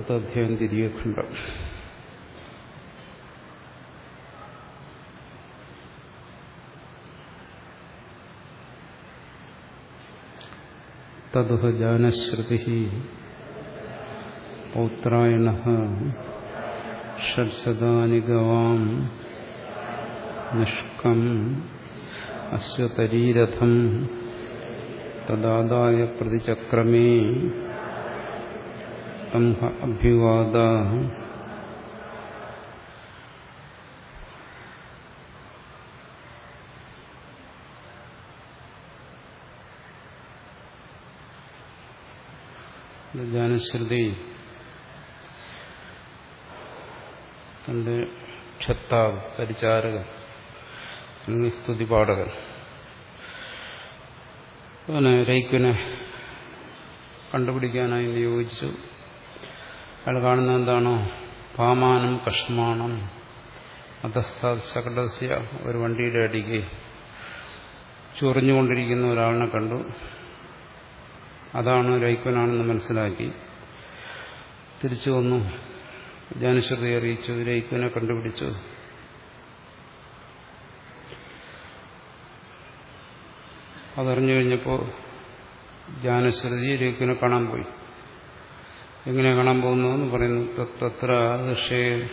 ചേർത്ത് അധ്യായം തിരികെ ഖണ്ഡം തതുഹ ജാനശ്രുതി പൗത്രായണ ഷഡ്ശതാനി ഗവാം നിഷ്കം അശ്വതരീരഥം തദാദായ പ്രതിചക്രമേ തംഹ അഭ്യുവാദ ജാനശ്രുതി തന്റെ ക്ഷത്താവ് പരിചാരകൻ അല്ലെങ്കിൽ സ്തുതിപാഠകൻ। അവനെ രൈക്കുനെ കണ്ടുപിടിക്കാനായി നിയോഗിച്ചു. അയാൾ കാണുന്ന എന്താണോ പാമാനം കഷ്മാണം. അധസ്ഥാശകടസ്യ ഒരു വണ്ടിയുടെ അടിക്ക് ചൊറിഞ്ഞുകൊണ്ടിരിക്കുന്ന ഒരാളിനെ കണ്ടു. അതാണ് രൈക്കനാണെന്ന് മനസ്സിലാക്കി. തിരിച്ചു വന്നു. ജാനുശ്രുതി അറിയിച്ചു. രൈക്കനെ കണ്ടുപിടിച്ചു. അതറിഞ്ഞു കഴിഞ്ഞപ്പോൾ ജാനശ്രുതി രൈക്കനെ കാണാൻ പോയി. എങ്ങനെ കാണാൻ പോകുന്നു എന്ന് പറയുന്നു തത്ര ഋഷേ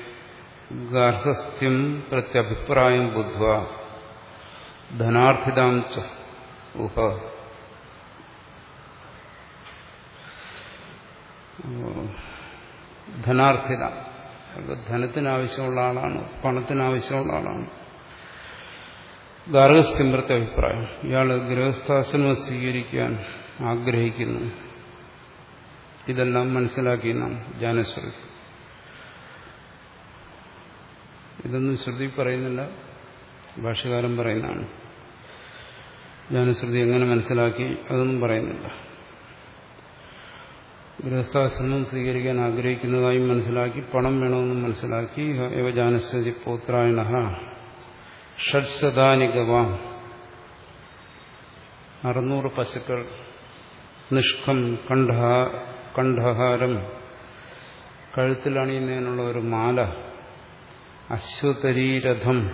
ഗാർഹസ്ഥ്യം പ്രത്യഭിപ്രായം ബുദ്ധ്വ. ധനാർത്ഥിതാം ഊഹ ധനാർത്ഥിത ധനത്തിനാവശ്യമുള്ള ആളാണ് പണത്തിനാവശ്യമുള്ള ആളാണ്. ഗാർഹസ്ഥ്യം പ്രത്യഭിപ്രായം. ഇയാൾ ഗൃഹസ്ഥാശ്രമം സ്വീകരിക്കാൻ ആഗ്രഹിക്കുന്നു. ഇതെല്ലാം മനസ്സിലാക്കി നാം ജാനശ്രുതി ഇതൊന്നും ശ്രുതി പറയുന്നില്ല ഭാഷകാലം പറയുന്നതാണ്. ജാനശ്രുതി എങ്ങനെ മനസ്സിലാക്കി അതൊന്നും പറയുന്നില്ല. ഗൃഹസ്ഥാശ്രമം സ്വീകരിക്കാൻ ആഗ്രഹിക്കുന്നതായും മനസ്സിലാക്കി പണം വേണമെന്നും മനസ്സിലാക്കി യുവജാനശ്രുതി പോത്രായണ ഷഡ്ശതാനികവാം. അറുന്നൂറ് പശുക്കൾ നിഷ്കം കണ്ഠ കണ്ഠഹാരം. കഴുത്തിലണിയുന്നതിനുള്ള ഒരു മാല. അശ്വതരീരഥം.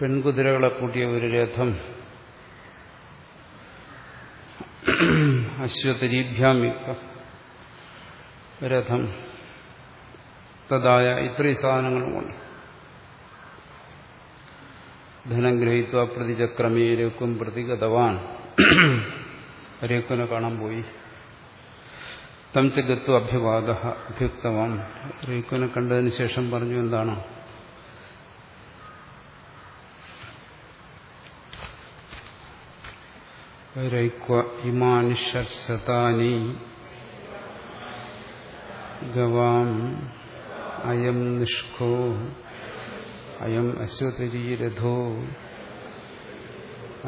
പെൺകുതിരകളെ കൂട്ടിയ ഒരു രഥം. അശ്വതരീഭ്യാമിക്ക രഥം. തഥായ ഇത്രയും സാധനങ്ങളുമുണ്ട്. ധനം ഗ്രഹിത്വ പ്രതിചക്രമേ രക്കും പ്രതിഗതവാൻ രേക്കുനെ കാണാൻ പോയി. തം ചെഗത്വ അഭ്യവാദ അഭ്യുക്തവാൻ. രേക്കുനെ കണ്ടതിന് ശേഷം പറഞ്ഞു എന്താണ്? രൈക്വ ഇമാനി ഷർശതാനി ഗവാം അയം നിഷ്കോ അയം അശ്വതിരീരഥോ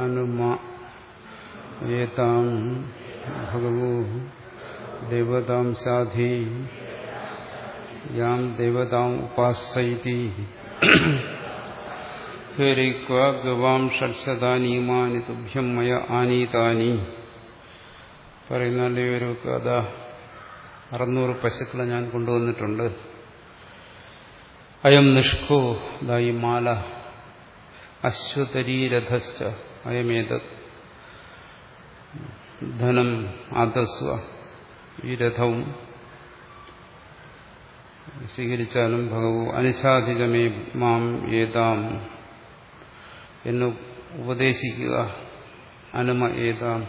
അനുമാ ഏതാം ഭഗവോ ദേവതാം സാധി യാം ദേവതാം ഉപാസൈതി ഹേരിക്വ ഗവാം ഷഡ്ശതാനീമാനി തുഭ്യം മയ ആനീതാനി പറയുന്ന ഒരു കഥ അറുന്നൂറ് പശുക്കളെ ഞാൻ കൊണ്ടുവന്നിട്ടുണ്ട്. അയം നിഷ്കോ ദായി മാല അശ്വതരീരഥശ്ച അയമേതത്। ധനം ആദസ്വ ഈ രഥവും സ്വീകരിച്ചാലും ഭഗവു അനിശാധികമേ മാം ഏതാം എന്ന് ഉപദേശിക്കുക അനുമ ഏതാം.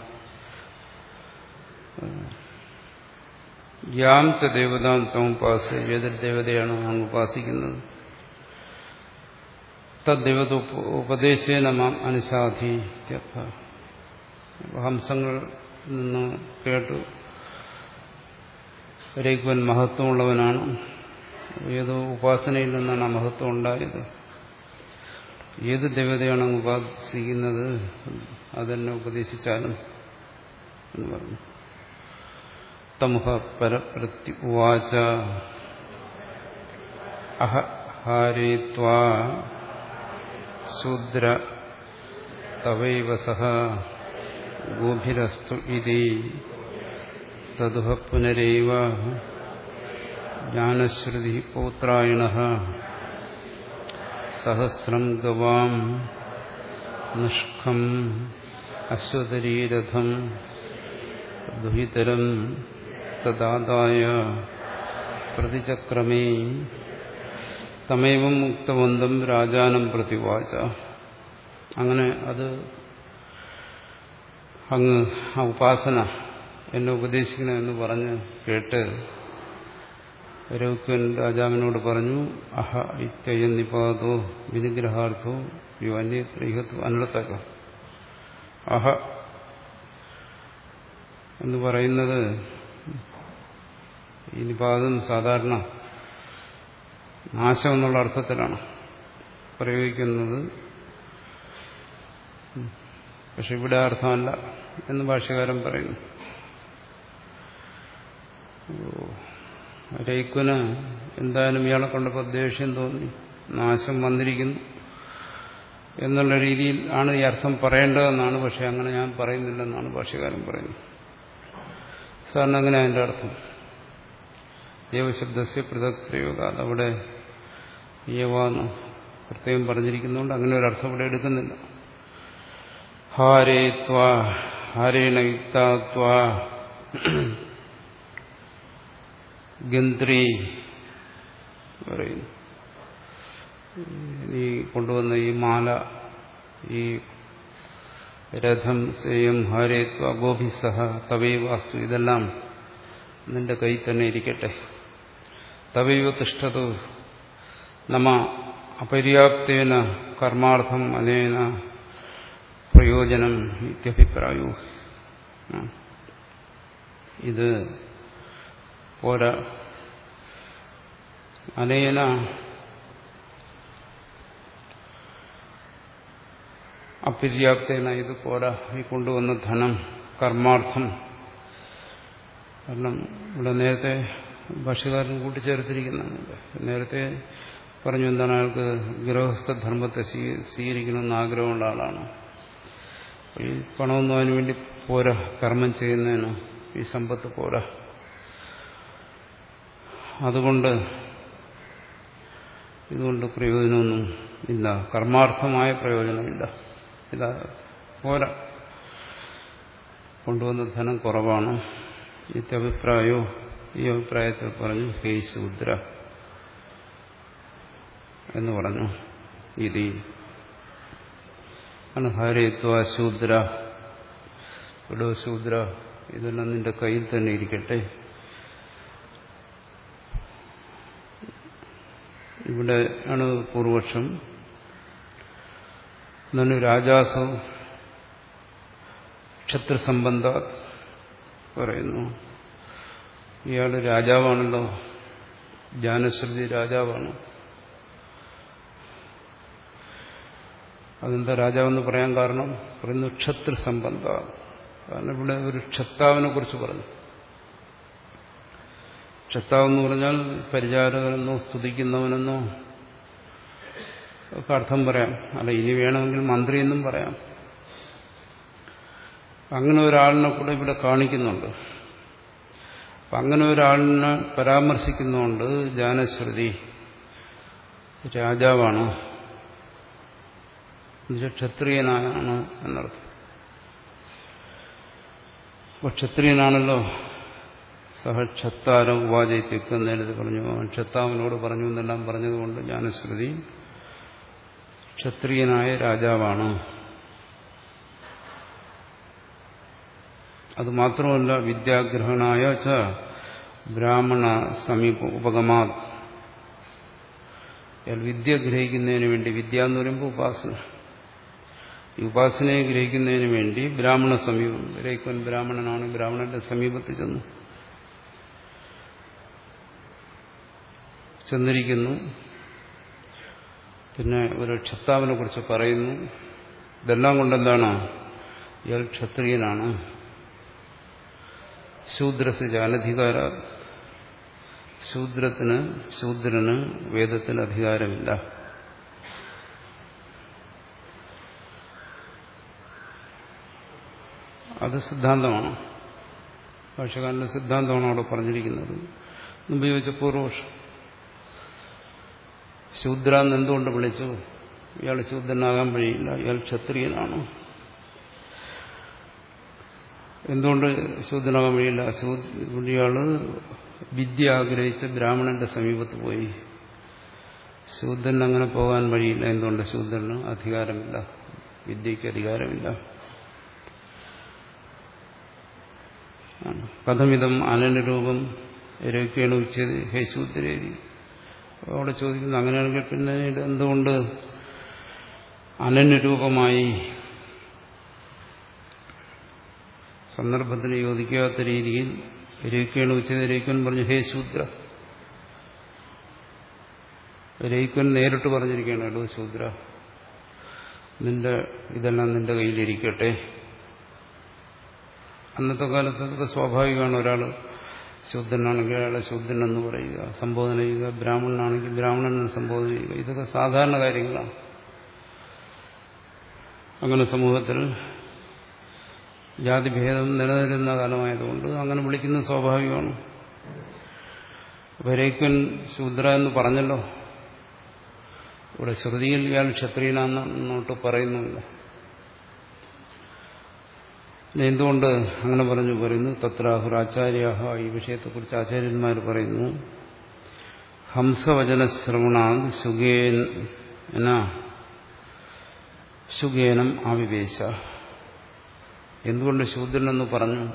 യാം ച ദേവതാം തം ഉപാസ ഏതൊരു ദേവതയാണോ അങ്ങ് ഉപാസിക്കുന്നത്? തദ്ദേവത ഉപദേശേന മാം അനുശാധി ഹംസങ്ങൾ നിന്ന് കേട്ടു. രഘുവൻ മഹത്വമുള്ളവനാണ്. ഏതോ ഉപാസനയിൽ നിന്നാണ് മഹത്വം ഉണ്ടായത്. ഏത് ദേവതയാണ് ഉപാസിക്കുന്നത്? അതെന്നെ ഉപദേശിച്ചാലും എന്ന് പറഞ്ഞു. തമുഹ പരപ്രത്യ ഉവാച. അഹഹാരേത്വാ ശൂദ്ര. തവൈവ സഹ. ഗോഭിരസ്തു ഇതി തതുഹ പുനരേവ ജ്ഞാനശ്രുതി പൗത്രായണ സഹസ്രം ഗവാം നിഷ്കം അശ്വതരീരഥം ദുഹിതരം തദാദായ പ്രതിചക്രമേ തമേവം മുക്തവന്തം രാജാനം പ്രതിവാച. അങ്ങനെ അത് അങ്ങ് ആ ഉപാസന എന്നെ ഉപദേശിക്കണമെന്ന് പറഞ്ഞ് കേട്ട് രൗക്കൻ രാജാവിനോട് പറഞ്ഞു അഹ ഇത്യയ നിപാതോ വിനിഗ്രഹാർത്ഥോ യോ അന്യത്രിഹത്വ അഹ എന്ന് പറയുന്നത് ഈ സാധാരണ നാശം എന്നുള്ള അർത്ഥത്തിലാണ്. പ്രയോഗിക്കുന്നത് പക്ഷെ ഇവിടെ അർത്ഥമല്ല എന്ന് ഭാഷകാരൻ പറയുന്നു. രൈക്കുന് എന്തായാലും ഇയാളെ കണ്ടപ്പോൾ ദേഷ്യം തോന്നി. നാശം വന്നിരിക്കുന്നു എന്നുള്ള രീതിയിൽ ആണ് ഈ അർത്ഥം പറയേണ്ടതെന്നാണ് പക്ഷെ അങ്ങനെ ഞാൻ പറയുന്നില്ലെന്നാണ് ഭാഷകാരൻ പറയുന്നത്. സാറിന് അങ്ങനെ അതിന്റെ അർത്ഥം. ദേവശബ്ദസ്യ പൃഥക് പ്രയോഗ അതവിടെ യവാന്ന് പ്രത്യേകം പറഞ്ഞിരിക്കുന്നതുകൊണ്ട് അങ്ങനെ ഒരു അർത്ഥം ഇവിടെ എടുക്കുന്നില്ല. ഹാരേ ത്വാ ഹാരേണ പറയുന്നു ഈ കൊണ്ടുവന്ന ഈ മാല ഈ രഥം സേയം ഹാരേത്വ ഗോഭിസഹ തവൈ വാസ്തു ഇതെല്ലാം നിന്റെ കൈ തന്നെ ഇരിക്കട്ടെ. തവൈവ തിഷ്ഠതു നമ അപര്യാപ്തേന കർമാർത്ഥം അനേന പ്രയോജനം ഇത്യഭിപ്രായോ ഇത് പോരാ. അനേന അപര്യാപ്തേന ഇത് പോരാ. ഈ കൊണ്ടുവന്ന ധനം കർമാർത്ഥം. കാരണം ഇവിടെ നേരത്തെ ഭാഷകാരൻ കൂട്ടിച്ചേർത്തിരിക്കുന്നുണ്ട്. നേരത്തെ പറഞ്ഞു എന്താണ് അയാൾക്ക് ഗൃഹസ്ഥധർമ്മത്തെ സ്വീകരിക്കണമെന്ന് ആഗ്രഹമുള്ള ആളാണ്. ഈ പണമൊന്നും വേണ്ടി പോരാ. കർമ്മം ചെയ്യുന്നതിന് ഈ സമ്പത്ത് പോരാ. അതുകൊണ്ട് ഇതുകൊണ്ട് പ്രയോജനമൊന്നും ഇല്ല. കർമാർത്ഥമായ പ്രയോജനമില്ല. ഇതാ പോരാ. കൊണ്ടുവന്ന ധനം കുറവാണ്. ഇത്യഭിപ്രായോ ഈ അഭിപ്രായത്തിൽ പറഞ്ഞു ഹേ ശൂദ്ര എന്ന് പറഞ്ഞു. ഇതി ഹരേത്വ ശൂദ്ര. ഇടോ ശൂദ്ര ഇതെല്ലാം നിന്റെ കയ്യിൽ തന്നെ ഇരിക്കട്ടെ. ഇവിടെ ആണ് പൂർവക്ഷം. നന്നു രാജാസം ക്ഷത്രസംബന്ധ പറയുന്നു. ഇയാൾ രാജാവാണല്ലോ. ജാനശ്രുതി രാജാവാണ്. അതെന്താ രാജാവെന്ന് പറയാൻ കാരണം? പറയുന്നു ക്ഷത്രസംബന്ധ കാരണം ഇവിടെ ഒരു ക്ഷത്താവിനെ കുറിച്ച് പറഞ്ഞു. ക്ഷത്താവെന്ന് പറഞ്ഞാൽ പരിചാരകനെന്നോ സ്തുതിക്കുന്നവനെന്നോ ഒക്കെ അർത്ഥം പറയാം. അല്ല ഇനി വേണമെങ്കിൽ മന്ത്രി എന്നും പറയാം. അങ്ങനെ ഒരാളിനെ കൂടെ ഇവിടെ കാണിക്കുന്നുണ്ട്. അപ്പം അങ്ങനെ ഒരാളിനെ പരാമർശിക്കുന്നുണ്ട് ജാനശ്രുതി രാജാവാണ് എന്നുവെച്ചാൽ ക്ഷത്രിയനാണ് എന്നർത്ഥം. അപ്പൊ ക്ഷത്രിയനാണല്ലോ. സഹ ക്ഷത്താര ഉപാചയിത്തൊക്കെ നേരത്തെ പറഞ്ഞു. അവൻ ക്ഷത്താവിനോട് പറഞ്ഞു എന്നെല്ലാം പറഞ്ഞതുകൊണ്ട് ജ്ഞാനശ്രുതി ക്ഷത്രിയനായ രാജാവാണ്. അത് മാത്രമല്ല വിദ്യാഗ്രഹണായ ച ബ്രാഹ്മണ സമീപ ഉപഗമാ വിദ്യ ഗ്രഹിക്കുന്നതിന് വേണ്ടി വിദ്യ എന്ന് പറയുമ്പോൾ ഉപാസന ഈ ഉപാസനയെ ഗ്രഹിക്കുന്നതിന് വേണ്ടി ബ്രാഹ്മണ സമീപം രേക്കൻ ബ്രാഹ്മണനാണ് ബ്രാഹ്മണന്റെ സമീപത്ത് ചെന്നു. ചെന്നിരിക്കുന്നു. പിന്നെ ഒരു ക്ഷത്താവിനെ കുറിച്ച് പറയുന്നു. ഇതെല്ലാം കൊണ്ടെന്താണ്? ഇയാൾ ക്ഷത്രിയനാണ്. ശൂദ്രസ് അനധികാര ശൂദ്രത്തിന് ശൂദ്രന് വേദത്തിന് അധികാരമില്ല. അത് സിദ്ധാന്തമാണ്. ഭാഷകാരന്റെ സിദ്ധാന്തമാണ് അവിടെ പറഞ്ഞിരിക്കുന്നത്. മുമ്പ് ചോദിച്ച ശൂദ്ര എന്ന് എന്തുകൊണ്ട് വിളിച്ചു? ഇയാൾ ശൂദ്രനാകാൻ വഴിയില്ല. ഇയാൾ ക്ഷത്രിയനാണ്. എന്തുകൊണ്ട് ശൂദ്രനാകാൻ വഴിയില്ല? ഇയാൾ വിദ്യ ആഗ്രഹിച്ച് ബ്രാഹ്മണന്റെ സമീപത്ത് പോയി. ശൂദ്രൻ അങ്ങനെ പോകാൻ വഴിയില്ല. എന്തുകൊണ്ട്? ശൂദ്രന് അധികാരമില്ല. വിദ്യയ്ക്ക് അധികാരമില്ല. കഥമിതം അനനുരൂപം രേഖയാണ് ഉച്ചത് ഹേ ശൂദ്രേരി അവിടെ ചോദിക്കുന്നു അങ്ങനെയാണെങ്കിൽ പിന്നെ എന്തുകൊണ്ട് അനനുരൂപമായി സന്ദർഭത്തിന് യോജിക്കാത്ത രീതിയിൽ രേഖയാണ് ഉച്ചത് രേഖൻ പറഞ്ഞു ഹേ ശൂദ്ര രേഖൻ നേരിട്ട് പറഞ്ഞിരിക്കുകയാണ് ശൂദ്ര നിന്റെ ഇതെല്ലാം നിന്റെ കയ്യിലിരിക്കട്ടെ. അന്നത്തെ കാലത്ത് അതൊക്കെ സ്വാഭാവികമാണ്. ഒരാൾ ശൂദ്രനാണെങ്കിൽ അയാളെ ശൂദ്രൻ എന്ന് പറയുക സംബോധന ചെയ്യുക ബ്രാഹ്മണനാണെങ്കിൽ ബ്രാഹ്മണൻ എന്ന് സംബോധന ചെയ്യുക. ഇതൊക്കെ സാധാരണ കാര്യങ്ങളാണ്. അങ്ങനെ സമൂഹത്തിൽ ജാതിഭേദം നിലനിരുന്ന കാലമായതുകൊണ്ട് അങ്ങനെ വിളിക്കുന്നത് സ്വാഭാവികമാണ്. വരേക്കൻ ശൂദ്ര എന്ന് പറഞ്ഞല്ലോ. ഇവിടെ ശ്രുതിയിൽ ഇയാൾ ക്ഷത്രിയനാന്നോട്ട് പറയുന്നുമില്ല എന്തുകൊണ്ട് അങ്ങനെ പറഞ്ഞു പറയുന്നു? തത്രാഹുർ ആചാര്യ ഈ വിഷയത്തെക്കുറിച്ച് ആചാര്യന്മാർ പറയുന്നു. ഹംസവചന ശ്രവണാ സുഖേന സുഖേനം ആവിവേശ. എന്തുകൊണ്ട് ശൂദ്രനെന്ന് പറഞ്ഞു?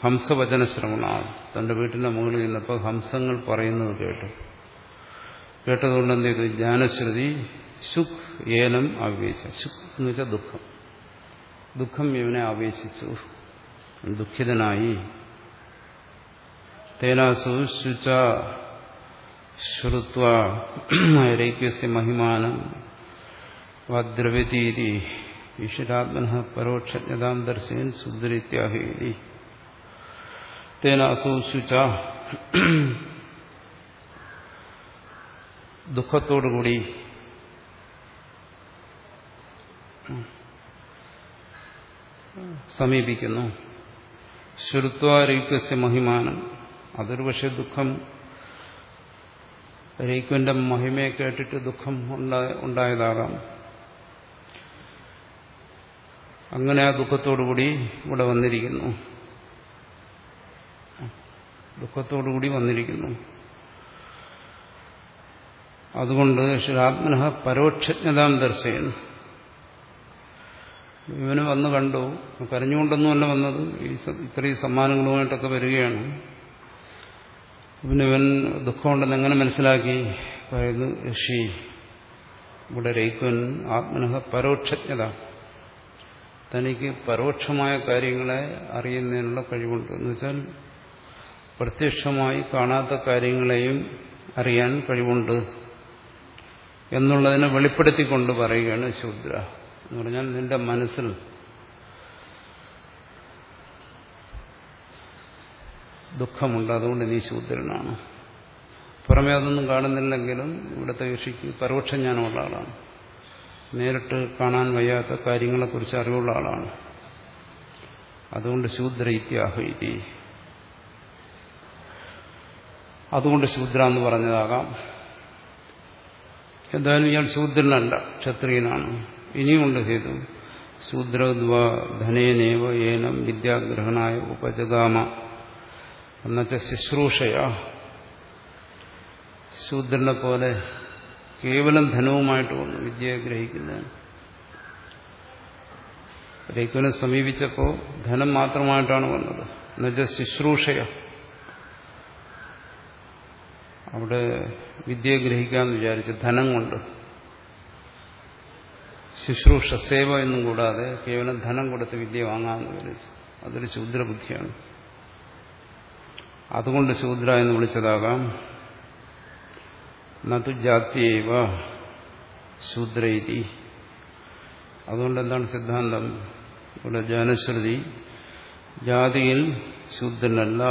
ഹംസവചന ശ്രവണ തന്റെ വീട്ടിന്റെ മുകളിൽ നിന്നപ്പോൾ ഹംസങ്ങൾ പറയുന്നത് കേട്ടു. കേട്ടതുകൊണ്ട് എന്ത് ചെയ്തു? ജ്ഞാനശ്രുതി സുഖ് ഏനം ആവേശ. സുഖ് എന്ന് വെച്ചാൽ ദുഃഖം. ദുഃഖം ഇവനെ ആവേശിച്ചു. ദുഃഖിതനായി. തേനാസു ശുച ശ്രുത്വ രൈക്യസ്യ മഹിമാനം വാദ്രവ്യതീതി ഈശ്വരാത്മന പരോക്ഷജ്ഞതാം ദർശയൻ സുന്ദരിത്യാഹേരി തേനാസു ശുച ദുഃഖത്തോടുകൂടി സമീപിക്കുന്നു. ശ്രുത്വാരൈക്യസ്യ മഹിമാനം. അതൊരു പക്ഷെ ദുഃഖം. രൈക്യന്റെ മഹിമയെ കേട്ടിട്ട് ദുഃഖം ഉണ്ടായതാകാം. അങ്ങനെ ആ ദുഃഖത്തോടുകൂടി ഇവിടെ വന്നിരിക്കുന്നു. ദുഃഖത്തോടുകൂടി വന്നിരിക്കുന്നു. അതുകൊണ്ട് ശ്രീരാത്മന പരോക്ഷജ്ഞതാം ദർശയുന്നു ഇവന് വന്ന് കണ്ടു. കരഞ്ഞുകൊണ്ടൊന്നുമല്ല വന്നത്. ഈ ഇത്രയും സമ്മാനങ്ങളുമായിട്ടൊക്കെ വരികയാണ്. പിന്നെ ഇവൻ ദുഃഖമുണ്ടെന്ന് എങ്ങനെ മനസ്സിലാക്കി? പറയുന്നു ഋഷി ഇവിടെ രഹിക്കുവൻ ആത്മനഹ പരോക്ഷജ്ഞത. തനിക്ക് പരോക്ഷമായ കാര്യങ്ങളെ അറിയുന്നതിനുള്ള കഴിവുണ്ട്. എന്ന് വെച്ചാൽ പ്രത്യക്ഷമായി കാണാത്ത കാര്യങ്ങളെയും അറിയാൻ കഴിവുണ്ട്. എന്നുള്ളതിനെ വെളിപ്പെടുത്തിക്കൊണ്ട് പറയുകയാണ് ശൂദ്ര. എന്ന് പറഞ്ഞാൽ നിന്റെ മനസ്സിൽ ദുഃഖമുണ്ട്. അതുകൊണ്ട് നീ ശൂദ്രനാണ്. പുറമേ അതൊന്നും കാണുന്നില്ലെങ്കിലും ഇവിടുത്തെ ഋഷിക്ക് പരോക്ഷ ജ്ഞാനമുള്ള ആളാണ്. നേരിട്ട് കാണാൻ വയ്യാത്ത കാര്യങ്ങളെക്കുറിച്ച് അറിവുള്ള ആളാണ്. അതുകൊണ്ട് ശൂദ്ര ഇത്യാഹീതി അതുകൊണ്ട് ശൂദ്ര എന്ന് പറഞ്ഞതാകാം. എന്തായാലും ഇയാൾ ശൂദ്രനല്ല ക്ഷത്രിയനാണ്. ഇനിയുമുണ്ട് ഹേതു ശൂദ്രദ്വ ധനേനേവ ഏനം വിദ്യാഗ്രഹണായ ഉപജഗാമ. എന്നുവെച്ച ശുശ്രൂഷയാ. ശൂദ്രനെ പോലെ കേവലം ധനവുമായിട്ട് വന്നു വിദ്യയെ ഗ്രഹിക്കുന്നതിന് രഘുവിനെ സമീപിച്ചപ്പോൾ ധനം മാത്രമായിട്ടാണ് വന്നത്. എന്നുവെച്ചാൽ ശുശ്രൂഷയ. അവിടെ വിദ്യയെ ഗ്രഹിക്കാമെന്ന് വിചാരിച്ചു ധനം കൊണ്ട് ശുശ്രൂഷ സേവ എന്നും കൂടാതെ കേവലം ധനം കൊടുത്ത് വിദ്യ വാങ്ങാമെന്ന് വിചാരിച്ചു. അതൊരു ശൂദ്രബുദ്ധിയാണ്. അതുകൊണ്ട് ശൂദ്ര എന്ന് വിളിച്ചതാകാം. നതു ജാത്യവ ശൂദ്രീതി. അതുകൊണ്ട് എന്താണ് സിദ്ധാന്തം? ഇവിടെ ജാനശ്രുതി ജാതിയിൽ ശൂദ്രനല്ല.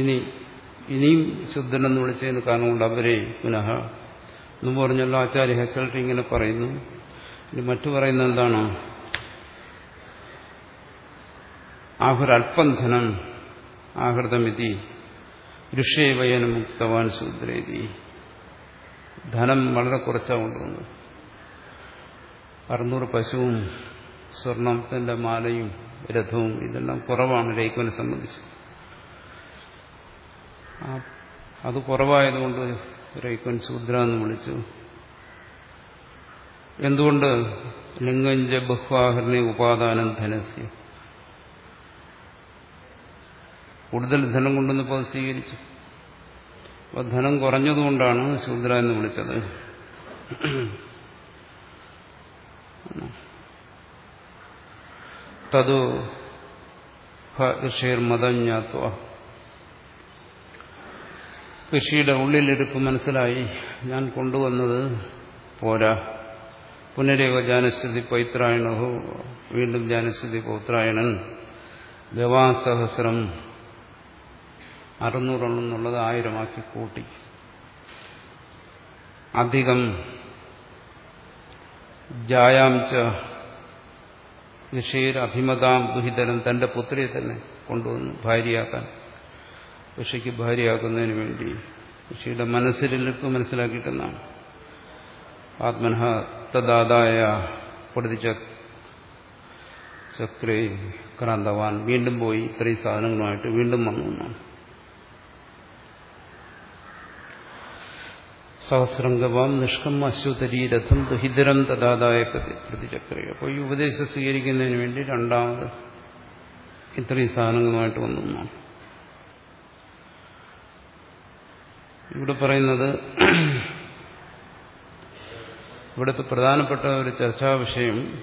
ഇനി ഇനിയും ശുദ്ധനെന്ന് വിളിച്ചതിന് കൊണ്ട് അവരെ പുനഃ. എന്ന് പറഞ്ഞല്ലോ ആചാര്യ ഹെക്കൽട്ട് ഇങ്ങനെ പറയുന്നു. ഇനി മറ്റു പറയുന്നത് എന്താണ്? ആഹുരൽപന്ധനം ധനം ആഹൃതമിതി ഋഷേവയന മുക്തവാൻ ശൂദ്രേതി. ധനം വളരെ കുറച്ചാണ് കൊണ്ടുവന്നു അറുന്നൂറ് പശുവും സ്വർണത്തിന്റെ മാലയും രഥവും ഇതെല്ലാം കുറവാണ് രേഖുവിനെ സംബന്ധിച്ച്. അത് കുറവായതുകൊണ്ട് രൈക്കൻ ശൂദ്ര എന്ന് വിളിച്ചു. എന്തുകൊണ്ട് ലിംഗഞ്ച ബഹ്വാഹരണി ഉപാദാനം ധനസ്യ? കൂടുതൽ ധനം കൊണ്ടുവന്നപ്പോൾ അത് സ്വീകരിച്ചു. അപ്പൊ ധനം കുറഞ്ഞതുകൊണ്ടാണ് ശൂദ്ര എന്ന് വിളിച്ചത്. തതു ഋഷിർമതം ജ്ഞാത്വ. ഋഷിയുടെ ഉള്ളിലിരിപ്പ് മനസ്സിലായി. ഞാൻ കൊണ്ടുവന്നത് പോരാ. പുനരേവ ജാനശ്രുതി പൈത്രായണഹോ. വീണ്ടും ജാനശ്രുതി പൗത്രായണൻ. ഗവാസഹസ്രം. അറുന്നൂറെണ്ണം എന്നുള്ളത് ആയിരമാക്കി കൂട്ടി. അധികം ജായാംച ഋഷിയുടെ അഭിമതാം ദുഹിതരം തന്റെ പുത്രിയെ തന്നെ കൊണ്ടുവന്നു ഭാര്യയാക്കാൻ. ഋഷിക്ക് ഭാര്യയാക്കുന്നതിന് വേണ്ടി ഋഷിയുടെ മനസ്സിലേക്ക് മനസ്സിലാക്കിയിട്ടെന്നാണ്. ആത്മനഹ തദാതായ പൊടുതിച്ച ചക്രേ ക്രാന്തവാൻ വീണ്ടും പോയി ഇത്രയും സാധനങ്ങളുമായിട്ട് വീണ്ടും വന്നു എന്നാണ്. സഹസ്രംഗവാം നിഷ്കം അശ്വതരീരഥം ദുഹിതരം തദാതായ പ്രതിചക്രി. അപ്പോൾ ഈ ഉപദേശം സ്വീകരിക്കുന്നതിന് വേണ്ടി രണ്ടാമത് ഇത്രയും സാധനങ്ങളുമായിട്ട് വന്നു എന്നാണ്. ഇവിടെ പറയുന്നത് ഇവിടുത്തെ പ്രധാനപ്പെട്ട ഒരു ചർച്ചാ വിഷയം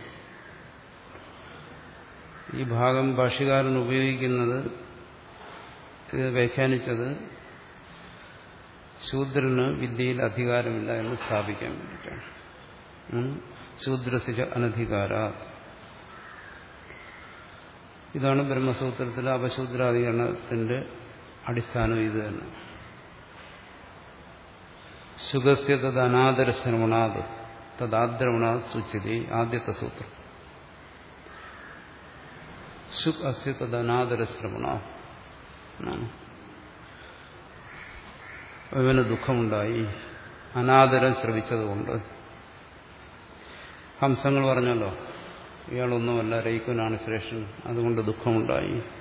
ഈ ഭാഗം ഭാഷ്യകാരൻ ഉപയോഗിക്കുന്നത് ഇത് വ്യാഖ്യാനിച്ചത് ശൂദ്രന് വിദ്യയിൽ അധികാരമില്ല എന്ന് സ്ഥാപിക്കാൻ വേണ്ടിയിട്ടാണ്. ശൂദ്രസിജ അനധികാര. ഇതാണ് ബ്രഹ്മസൂത്രത്തിലെ അപശൂദ്രാധികരണത്തിന്റെ അടിസ്ഥാനം ഇത് തന്നെ. സുഖസ്യ തത് അനാദരശ്രവണാത് തദാദ്രവണാത് സൂച്യതി ആദ്യത്തെ സൂത്രം. സുഖ് അസ്യ തത് അനാദരശ്രവണ അവന് ദുഃഖമുണ്ടായി. അനാദരം ശ്രവിച്ചതുകൊണ്ട്. ഹംസങ്ങൾ പറഞ്ഞല്ലോ ഇയാളൊന്നുമല്ല രൈക്കുനാണ് ശ്രേഷ്ഠൻ അതുകൊണ്ട് ദുഃഖമുണ്ടായി.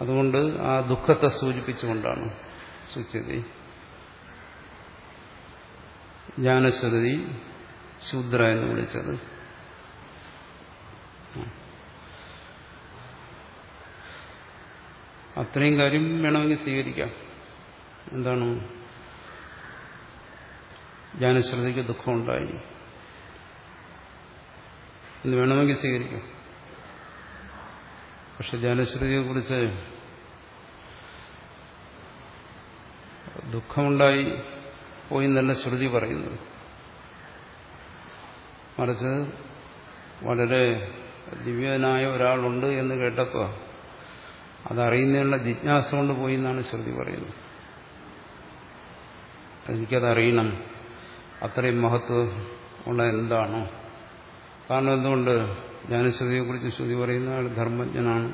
അതുകൊണ്ട് ആ ദുഃഖത്തെ സൂചിപ്പിച്ചുകൊണ്ടാണ് സൂചിതി ജ്ഞാനശ്രുതി ശൂദ്ര എന്ന് വിളിച്ചത്. അത്രയും കാര്യം വേണമെങ്കിൽ സ്വീകരിക്കാം. എന്താണ്? ജ്ഞാനശ്രുതിക്ക് ദുഃഖമുണ്ടായി. എന്ന് വേണമെങ്കിൽ സ്വീകരിക്കാം. പക്ഷെ ജ്ഞാനശ്രുതിയെ കുറിച്ച് ദുഃഖമുണ്ടായി പോയി നല്ല ശ്രുതി പറയുന്നത് മറിച്ച് വളരെ ദിവ്യനായ ഒരാളുണ്ട് എന്ന് കേട്ടപ്പോൾ അതറിയുന്നതിനുള്ള ജിജ്ഞാസ കൊണ്ട് പോയി എന്നാണ് ശ്രുതി പറയുന്നത്. എനിക്കതറിയണം. അത്രയും മഹത്വം ഉള്ള എന്താണോ. കാരണം എന്തുകൊണ്ട് ജ്ഞാനശ്രുതിയെക്കുറിച്ച് ശ്രുതി പറയുന്ന ആൾ ധർമ്മജ്ഞനാണ്.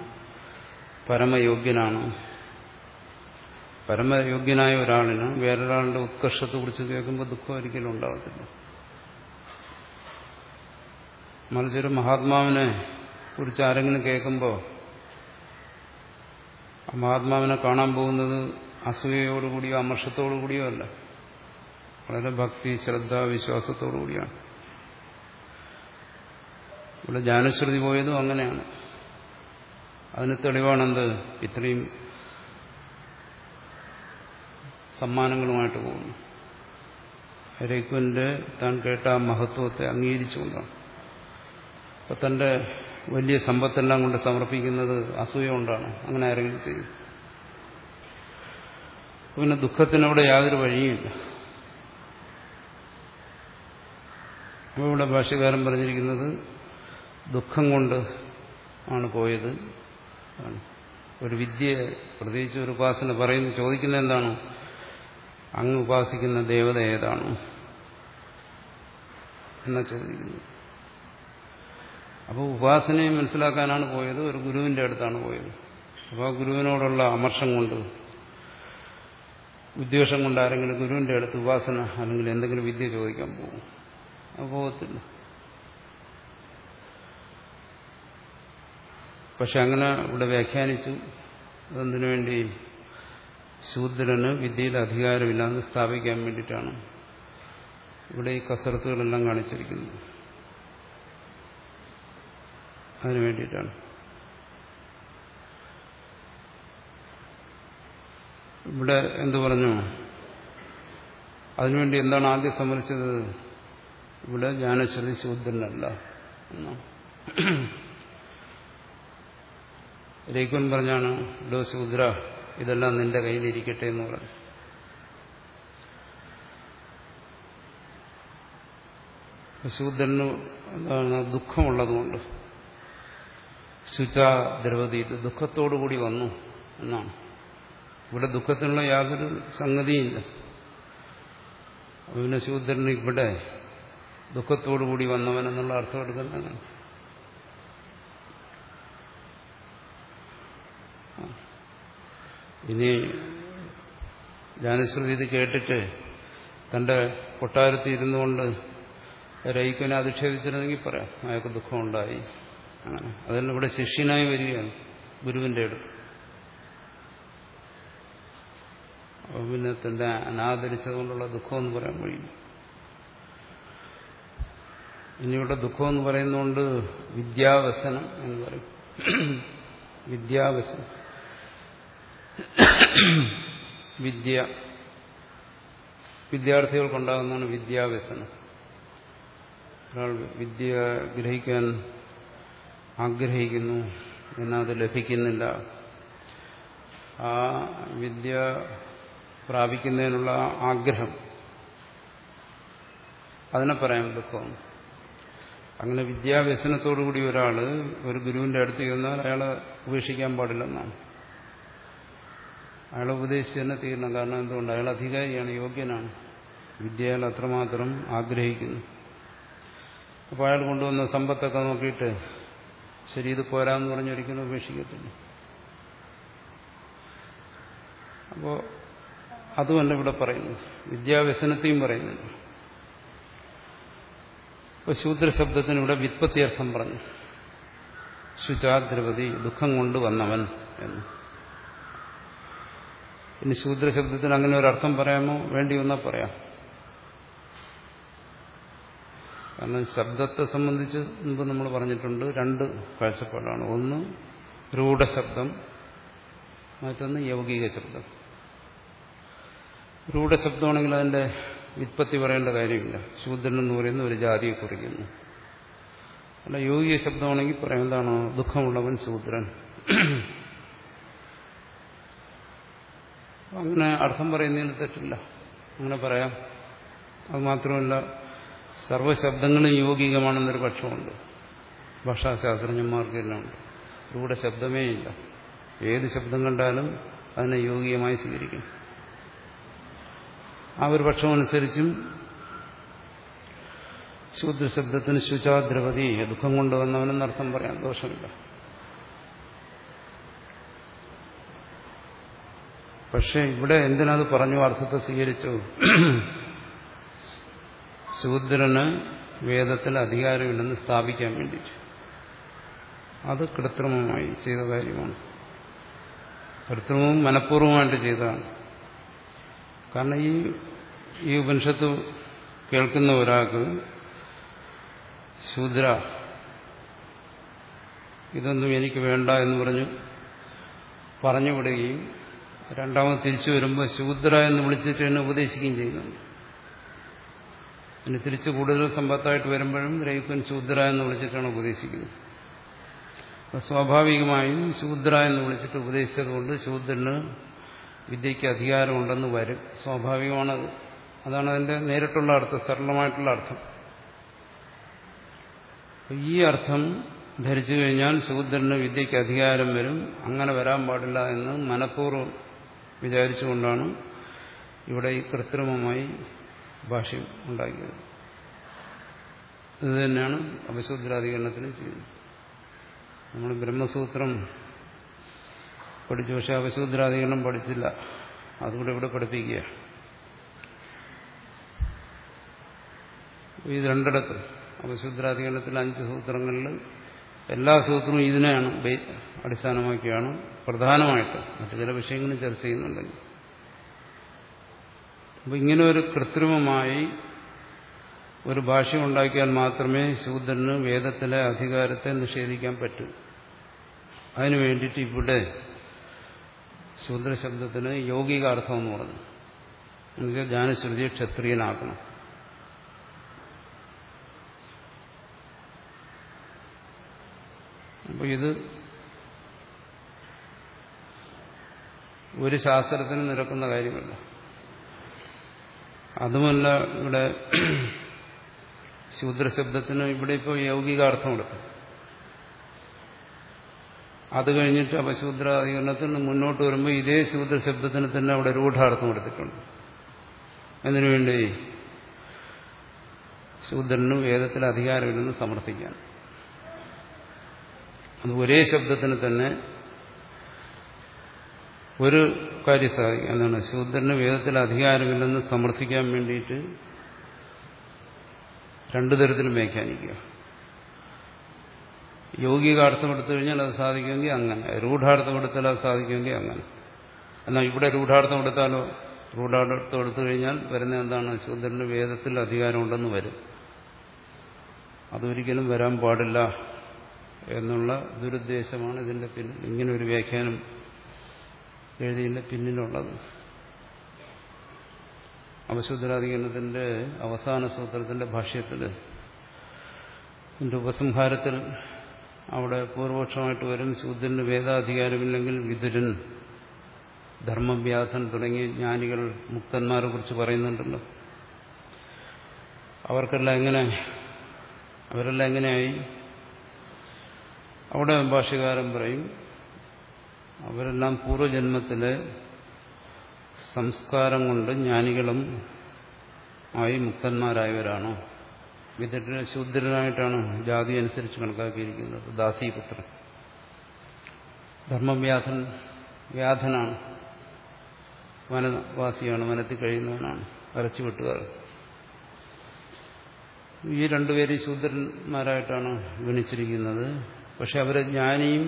പരമയോഗ്യനാണ്. പരമയോഗ്യനായ ഒരാളിന് വേറൊരാളുടെ ഉത്കർഷത്തെക്കുറിച്ച് കേൾക്കുമ്പോൾ ദുഃഖം ഒരിക്കലും ഉണ്ടാകത്തില്ല മറിച്ചൊരു മഹാത്മാവിനെ കുറിച്ച് ആരെങ്കിലും കേൾക്കുമ്പോൾ മഹാത്മാവിനെ കാണാൻ പോകുന്നത് അസൂയയോടുകൂടിയോ അമർഷത്തോടു കൂടിയോ അല്ല. വളരെ ഭക്തി ശ്രദ്ധ വിശ്വാസത്തോടു കൂടിയാണ് ഇവിടെ ജ്ഞാനശ്രുതി പോയതും അങ്ങനെയാണ്. അതിന് തെളിവാണെന്ത്? ഇത്രയും സമ്മാനങ്ങളുമായിട്ട് പോകുന്നു. രഘുവിന്റെ താൻ കേട്ട ആ മഹത്വത്തെ അംഗീകരിച്ചുകൊണ്ടാണ് അപ്പൊ തന്റെ വലിയ സമ്പത്തെല്ലാം കൊണ്ട് സമർപ്പിക്കുന്നത് അസൂയ കൊണ്ടാണ്. അങ്ങനെ ആരെങ്കിലും ചെയ്യും. പിന്നെ ദുഃഖത്തിനവിടെ യാതൊരു വഴിയുമില്ല. ഇവിടെ ഭാഷ്യകാരൻ പറഞ്ഞിരിക്കുന്നത് ദുഃഖം കൊണ്ട് ആണ് പോയത്. ഒരു വിദ്യ പ്രത്യേകിച്ച് ഒരു ഉപാസന പറയുന്നു ചോദിക്കുന്ന എന്താണ്? അങ്ങ് ഉപാസിക്കുന്ന ദേവത ഏതാണ്? എന്നാ ചോദിക്കുന്നത് അപ്പോൾ ഉപാസനയെ മനസ്സിലാക്കാനാണ് പോയത് ഒരു ഗുരുവിന്റെ അടുത്താണ് പോയത്. അപ്പോൾ ആ ഗുരുവിനോടുള്ള അമർഷം കൊണ്ട് ഉദ്ദേശം കൊണ്ട് ആരെങ്കിലും ഗുരുവിന്റെ അടുത്ത് ഉപാസന അല്ലെങ്കിൽ എന്തെങ്കിലും വിദ്യ ചോദിക്കാൻ പോകും. അപ്പോൾ പോകത്തില്ല പക്ഷെ അങ്ങനെ ഇവിടെ വ്യാഖ്യാനിച്ചു. അതെന്തിനു വേണ്ടി? ശൂദ്രന് വിദ്യയിൽ അധികാരമില്ലാന്ന് സ്ഥാപിക്കാൻ വേണ്ടിയിട്ടാണ്. ഇവിടെ ഈ കസരത്തുകളെല്ലാം കാണിച്ചിരിക്കുന്നത് അതിനു വേണ്ടിയിട്ടാണ്. ഇവിടെ എന്തു പറഞ്ഞു? അതിനുവേണ്ടി എന്താണ് ആദ്യം സമ്മതിച്ചത് ഇവിടെ ജ്ഞാനശ്രീ ശൂദ്രനല്ല എന്നാണ് രേഖൻ പറഞ്ഞാണ് ഡോ സുദ്ര ഇതെല്ലാം നിന്റെ കയ്യിലിരിക്കട്ടെ എന്ന് പറഞ്ഞു. ശൂദ്രന് എന്താണ് ദുഃഖമുള്ളതുകൊണ്ട് ശുച ദ്രവതി ഇത് ദുഃഖത്തോടുകൂടി വന്നു എന്നാണ്. ഇവിടെ ദുഃഖത്തിനുള്ള യാതൊരു സംഗതിയില്ല. പിന്നെ ശൂദ്രന് ഇവിടെ ദുഃഖത്തോടുകൂടി വന്നവൻ എന്നുള്ള അർത്ഥം എടുക്കുന്നത് ഇനി ജ്ഞാനശ്രുതി ഇത് കേട്ടിട്ട് തന്റെ കൊട്ടാരത്തിൽ ഇരുന്നുകൊണ്ട് രൈക്കനെ അധിക്ഷേപിച്ചിരുന്നെങ്കിൽ പറയാം അയാൾക്ക് ദുഃഖമുണ്ടായി. അങ്ങനെ. അതെല്ലാം ഇവിടെ ശിഷ്യനായി വരികയാണ് ഗുരുവിന്റെ അടുത്ത്. പിന്നെ തന്റെ അനാദരിച്ചതുകൊണ്ടുള്ള ദുഃഖമെന്ന് പറയാൻ കഴിയും ഇനിയുടെ ദുഃഖമെന്ന് പറയുന്നതുകൊണ്ട് വിദ്യാവസനം എന്ന് പറയും. വിദ്യാവസനം. വിദ്യ. വിദ്യാർത്ഥികൾക്കുണ്ടാകുന്നതാണ് വിദ്യാവ്യസനം. ഒരാൾ വിദ്യ ഗ്രഹിക്കാൻ ആഗ്രഹിക്കുന്നു എന്നാൽ അത് ലഭിക്കുന്നില്ല. ആ വിദ്യ പ്രാപിക്കുന്നതിനുള്ള ആഗ്രഹം. അതിനെ പറയാൻ ദുഃഖം അങ്ങനെ വിദ്യാവ്യസനത്തോടുകൂടി ഒരാൾ ഒരു ഗുരുവിന്റെ അടുത്ത് ചെന്നാൽ അയാളെ ഉപേക്ഷിക്കാൻ പാടില്ലെന്നാണ്. അയാളെ ഉപദേശിച്ച് തന്നെ തീരണം കാരണം എന്തുകൊണ്ട്? അയാൾ അധികാരിയാണ് യോഗ്യനാണ്. വിദ്യ അയാൾ അത്രമാത്രം ആഗ്രഹിക്കുന്നു. അപ്പോൾ അയാൾ കൊണ്ടുവന്ന സമ്പത്തൊക്കെ നോക്കിയിട്ട് ശരി ഇത് പോരാന്ന് പറഞ്ഞൊരിക്കലും ഉപേക്ഷിക്കത്തില്ല. അപ്പോൾ അതുമല്ല ഇവിടെ പറയുന്നു വിദ്യാവ്യസനത്തെയും പറയുന്നുണ്ട്. ഇപ്പോൾ ശൂദ്രശബ്ദത്തിന് ഇവിടെ വിത്പത്തിയർത്ഥം പറഞ്ഞു. ശുചാദ്രപതി ദുഃഖം കൊണ്ട് വന്നവൻ എന്ന്. ഇനി ശൂദ്രശബ്ദത്തിന് അങ്ങനെ ഒരു അർത്ഥം പറയാമോ? വേണ്ടി വന്നാൽ പറയാം. കാരണം ശബ്ദത്തെ സംബന്ധിച്ച് മുമ്പ് നമ്മൾ പറഞ്ഞിട്ടുണ്ട് രണ്ട് കാഴ്ചപ്പാടാണ്. ഒന്ന് രൂഢശബ്ദം മറ്റൊന്ന് യൗകിക ശബ്ദം. രൂഢശബ്ദമാണെങ്കിൽ അതിന്റെ വിത്പത്തി പറയേണ്ട കാര്യമില്ല. ശൂദ്രൻ എന്ന് പറയുന്ന ഒരു ജാതിയെ കുറിക്കുന്നു. അല്ല യോഗിക ശബ്ദമാണെങ്കിൽ പറയാം എന്താണ് ദുഃഖമുള്ളവൻ ശൂദ്രൻ. അങ്ങനെ അർത്ഥം പറയുന്നതിന് തെറ്റില്ല. അങ്ങനെ പറയാം. അത് മാത്രമല്ല സർവശബ്ദങ്ങളും യോഗികമാണെന്നൊരു പക്ഷമുണ്ട് ഭാഷാശാസ്ത്രജ്ഞന്മാർക്കെല്ലാം ഉണ്ട് ഇവിടെ ശബ്ദമേ ഇല്ല. ഏത് ശബ്ദം കണ്ടാലും അതിനെ യോഗികമായി സ്വീകരിക്കും. ആ ഒരു പക്ഷമനുസരിച്ചും ശൂദ്രശബ്ദത്തിന് ശുചാദ്രവതി ദുഃഖം കൊണ്ടുവന്നവനെന്നർത്ഥം പറയാം ദോഷമില്ല. പക്ഷെ ഇവിടെ എന്തിനത് പറഞ്ഞു? അർത്ഥത്തെ സ്വീകരിച്ചു. ശൂദ്രന് വേദത്തിൽ അധികാരമില്ലെന്ന് സ്ഥാപിക്കാൻ വേണ്ടി അത് കൃത്രിമമായി ചെയ്ത കാര്യമാണ്. കൃത്രിമവും മനഃപൂർവമായിട്ട് ചെയ്തതാണ്. കാരണം ഈ ഈ ഉപനിഷത്ത് കേൾക്കുന്ന ഒരാൾക്ക് ശൂദ്ര ഇതൊന്നും എനിക്ക് വേണ്ട എന്ന് പറഞ്ഞു പറഞ്ഞു വിടുകയും രണ്ടാമത് തിരിച്ചു വരുമ്പോൾ ശൂദ്ര എന്ന് വിളിച്ചിട്ട് എന്നെ ഉപദേശിക്കുകയും ചെയ്യുന്നുണ്ട് പിന്നെ തിരിച്ചു കൂടുതൽ സമ്പത്തായിട്ട് വരുമ്പോഴും രൈപ്പൻ ശൂദ്ര എന്ന് വിളിച്ചിട്ടാണ് ഉപദേശിക്കുന്നത്. അപ്പൊ സ്വാഭാവികമായും ശൂദ്ര എന്ന് വിളിച്ചിട്ട് ഉപദേശിച്ചതുകൊണ്ട് ശൂദ്രന് വിദ്യയ്ക്ക് അധികാരമുണ്ടെന്ന് വരും. സ്വാഭാവികമാണത്. അതാണ് അതിന്റെ നേരിട്ടുള്ള അർത്ഥം സരളമായിട്ടുള്ള അർത്ഥം. ഈ അർത്ഥം ധരിച്ചു കഴിഞ്ഞാൽ ശൂദ്രന് വിദ്യയ്ക്ക് അധികാരം വരും. അങ്ങനെ വരാൻ പാടില്ല എന്ന് മനഃപൂർവം വിചാരിച്ചുകൊണ്ടാണ് ഇവിടെ ഈ കൃത്രിമമായി ഭാഷ്യം ഉണ്ടാക്കിയത്. ഇത് തന്നെയാണ് അപശൂദ്രാധികരണത്തിന് ചെയ്യുന്നത്. നമ്മൾ ബ്രഹ്മസൂത്രം പഠിച്ചു പക്ഷെ അഭിസൂത്രാധികരണം പഠിച്ചില്ല. അതുകൂടെ ഇവിടെ പഠിപ്പിക്കുക. ഇത് രണ്ടിടത്ത് അഭിസൂത്രാധികരണത്തിൽ അഞ്ച് സൂത്രങ്ങളിൽ എല്ലാ സൂത്രവും ഇതിനെയാണ് അടിസ്ഥാനമാക്കിയാണ് പ്രധാനമായിട്ട് മറ്റു ചില വിഷയങ്ങളും ചർച്ച ചെയ്യുന്നുണ്ടെങ്കിൽ. അപ്പം ഇങ്ങനെ ഒരു കൃത്രിമമായി ഒരു ഭാഷ ഉണ്ടാക്കിയാൽ മാത്രമേ ശൂദ്രന് വേദത്തിലെ അധികാരത്തെ നിഷേധിക്കാൻ പറ്റൂ. അതിനു വേണ്ടിയിട്ട് ഇവിടെ ശൂദ്രശബ്ദത്തിന് യൗകിക അർത്ഥം എന്ന് പറഞ്ഞു. എനിക്ക് ജ്ഞാനശ്രുതിയെ ക്ഷത്രിയനാക്കണം. അപ്പോൾ ഇത് ഒരു ശാസ്ത്രത്തിന് നിരക്കുന്ന കാര്യമല്ല. അതുമല്ല ഇവിടെ ശൂദ്രശബ്ദത്തിന് ഇവിടെ ഇപ്പോൾ യൗകികാർത്ഥം കൊടുക്കും. അത് കഴിഞ്ഞിട്ട് അപശൂദ്രാധികരണത്തിന് മുന്നോട്ട് വരുമ്പോൾ ഇതേ ശൂദ്രശബ്ദത്തിന് തന്നെ അവിടെ രൂഢാർത്ഥം കൊടുത്തിട്ടുണ്ട്. അതിനു വേണ്ടി? ശൂദ്രനും വേദത്തിൽ അധികാരമില്ലെന്ന് സമർത്ഥിക്കാൻ. അത് ഒരേ ശബ്ദത്തിന് തന്നെ ഒരു കാര്യം സാധിക്കും എന്താണ്? ശൂദ്രന് വേദത്തിൽ അധികാരമില്ലെന്ന് സമർത്ഥിക്കാൻ വേണ്ടിയിട്ട് രണ്ടു തരത്തിലും വ്യാഖ്യാനിക്കുക. യൗകികാർത്ഥം എടുത്തു കഴിഞ്ഞാൽ അത് സാധിക്കുമെങ്കിൽ അങ്ങനെ. രൂഢാർത്ഥം എടുത്താൽ അത് സാധിക്കുമെങ്കിൽ അങ്ങനെ. എന്നാൽ ഇവിടെ രൂഢാർത്ഥം എടുത്താലോ രൂഢാർത്ഥം എടുത്തു കഴിഞ്ഞാൽ വരുന്ന എന്താണ്? ശൂദ്രന് വേദത്തിൽ അധികാരമുണ്ടെന്ന് വരും. അതൊരിക്കലും വരാൻ പാടില്ല എന്നുള്ള ദുരുദ്ദേശമാണ് ഇതിന്റെ പിന്നിൽ. ഇങ്ങനെ ഒരു വ്യാഖ്യാനം എഴുതിയതിന്റെ പിന്നിലുള്ളത്. അവശുദ്ധരാധികരണത്തിന്റെ അവസാന സൂത്രത്തിന്റെ ഭാഷ്യത്തിൽ ഉപസംഹാരത്തിൽ അവിടെ പൂർവപക്ഷമായിട്ട് വരും ശൂദ്രന് വേദാധികാരമില്ലെങ്കിൽ വിതുരൻ ധർമ്മവ്യാധൻ തുടങ്ങിയ ജ്ഞാനികൾ മുക്തന്മാരെ കുറിച്ച് പറയുന്നുണ്ടല്ലോ. അവർക്കെല്ലാം എങ്ങനെ അവരെല്ലാം എങ്ങനെയായി? അവിടെ ഭാഷ്യകാരം പറയും അവരെല്ലാം പൂർവജന്മത്തിലെ സംസ്കാരം കൊണ്ട് ജ്ഞാനികളും ആയി മുക്തന്മാരായവരാണോ. വിദഗ്ധ ശൂദ്രനായിട്ടാണ് ജാതി അനുസരിച്ച് കണക്കാക്കിയിരിക്കുന്നത് ദാസീപുത്രൻ ധർമ്മവ്യാധൻ വ്യാധനാണ്. വനവാസിയാണ് വനത്തിൽ കഴിയുന്നവനാണ് അരച്ചു വെട്ടുകാർ ഈ രണ്ടുപേരും ശൂദ്രന്മാരായിട്ടാണ് ഗണിച്ചിരിക്കുന്നത്. പക്ഷെ അവരെ ജ്ഞാനിയും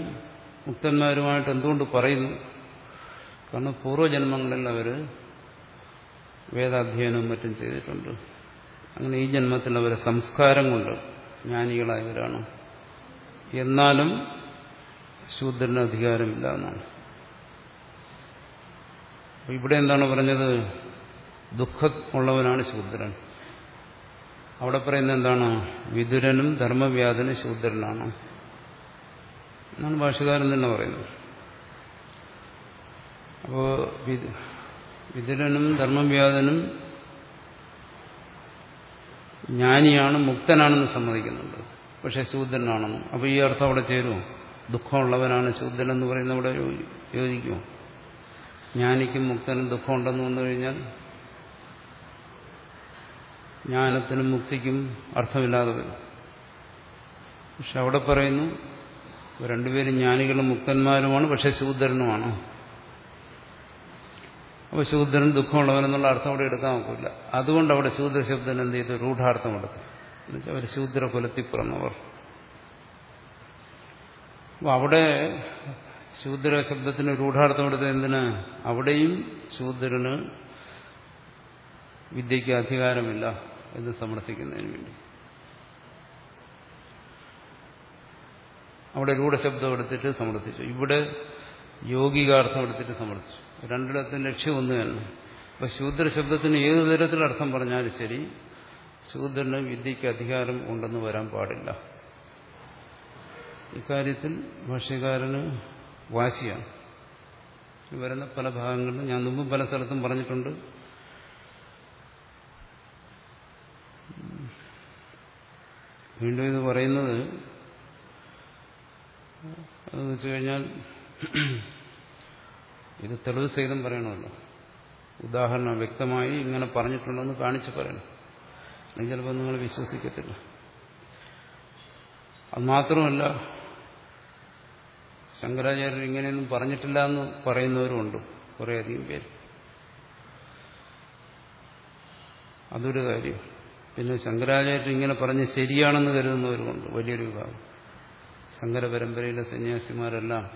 മുക്തന്മാരുമായിട്ട് എന്തുകൊണ്ട് പറയുന്നു? കാരണം പൂർവജന്മങ്ങളിൽ അവർ വേദാധ്യയനവും മറ്റും ചെയ്തിട്ടുണ്ട്. അങ്ങനെ ഈ ജന്മത്തിൽ അവരെ സംസ്കാരം കൊണ്ട് ജ്ഞാനികളായവരാണ്. എന്നാലും ശൂദ്രന് അധികാരമില്ല എന്നാണ്. ഇവിടെ എന്താണ് പറഞ്ഞത്? ദുഃഖം ഉള്ളവനാണ് ശൂദ്രൻ. അവിടെ പറയുന്നത് എന്താണ്? വിതുരനും ധർമ്മവ്യാധനും ശൂദ്രനാണ്. എന്നാണ് ഭാഷകാരൻ തന്നെ പറയുന്നത്. അപ്പോ വിതുരനും ധർമ്മവ്യാധനും ജ്ഞാനിയാണ് മുക്തനാണെന്ന് സമ്മതിക്കുന്നുണ്ട്. പക്ഷെ ശൂദ്രനാണെന്ന് അപ്പൊ ഈ അർത്ഥം അവിടെ ചേരുമോ? ദുഃഖമുള്ളവനാണ് ശൂദ്രൻ എന്ന് പറയുന്ന അവിടെ യോജിക്കുമോ? ജ്ഞാനിക്കും മുക്തനും ദുഃഖമുണ്ടെന്ന് വന്നു കഴിഞ്ഞാൽ ജ്ഞാനത്തിനും മുക്തിക്കും അർത്ഥമില്ലാതെ വരും. പക്ഷെ അവിടെ പറയുന്നു രണ്ടുപേരും ജ്ഞാനികളും മുക്തന്മാരുമാണ് പക്ഷെ ശൂദ്രനുമാണ് അപ്പോൾ ശൂദ്രൻ ദുഃഖമുള്ളവനെന്നുള്ള അർത്ഥം അവിടെ എടുക്കാൻ നോക്കില്ല അതുകൊണ്ട് അവിടെ ശൂദ്രശബ്ദൻ എന്ത് ചെയ്തു? രൂഢാർത്ഥം എടുത്തു. എന്നുവെച്ചാൽ അവർ ശൂദ്ര കുലത്തിൽ പിറന്നവർ അപ്പോൾ അവിടെ ശൂദ്ര ശബ്ദത്തിന് രൂഢാർത്ഥം എടുത്തത് എന്തിന്? അവിടെയും ശൂദ്രന് വിദ്യയ്ക്ക് അധികാരമില്ല എന്ന് സമർത്ഥിക്കുന്നതിന് വേണ്ടി. അവിടെ രൂഢശബ്ദം എടുത്തിട്ട് സമർത്ഥിച്ചു. ഇവിടെ യോഗികാർത്ഥം എടുത്തിട്ട് സമർത്ഥിച്ചു. രണ്ടിടത്തും ലക്ഷ്യം ഒന്ന് തന്നെ. അപ്പൊ ശൂദ്രശബ്ദത്തിന് ഏത് തരത്തിൽ അർത്ഥം പറഞ്ഞാലും ശരി ശൂദ്രന് വിദ്യയ്ക്ക് അധികാരം ഉണ്ടെന്ന് വരാൻ പാടില്ല. ഇക്കാര്യത്തിൽ ഭാഷ്യകാരന് വാശിയാണ്. വരുന്ന പല ഭാഗങ്ങളിലും ഞാൻ മുമ്പ് പല സ്ഥലത്തും പറഞ്ഞിട്ടുണ്ട്. വീണ്ടും ഇത് പറയുന്നത് അതെന്ന് വെച്ച് കഴിഞ്ഞാൽ ഇത് തെളിവ് സഹിതം പറയണമല്ലോ. ഉദാഹരണം വ്യക്തമായി ഇങ്ങനെ പറഞ്ഞിട്ടുണ്ടെന്ന് കാണിച്ചു പറയണം. അല്ലെങ്കിൽ ചിലപ്പോൾ നിങ്ങൾ വിശ്വസിക്കത്തില്ല. അത് മാത്രമല്ല ശങ്കരാചാര്യർ ഇങ്ങനെയൊന്നും പറഞ്ഞിട്ടില്ല എന്ന് പറയുന്നവരുമുണ്ട് കുറേയധികം പേര്. അതൊരു കാര്യം. പിന്നെ ശങ്കരാചാര്യർ ഇങ്ങനെ പറഞ്ഞ് ശരിയാണെന്ന് കരുതുന്നവരുമുണ്ട്. വലിയൊരു വിഭാഗം. ശങ്കര പരമ്പരയിലെ സന്യാസിമാരെല്ലാം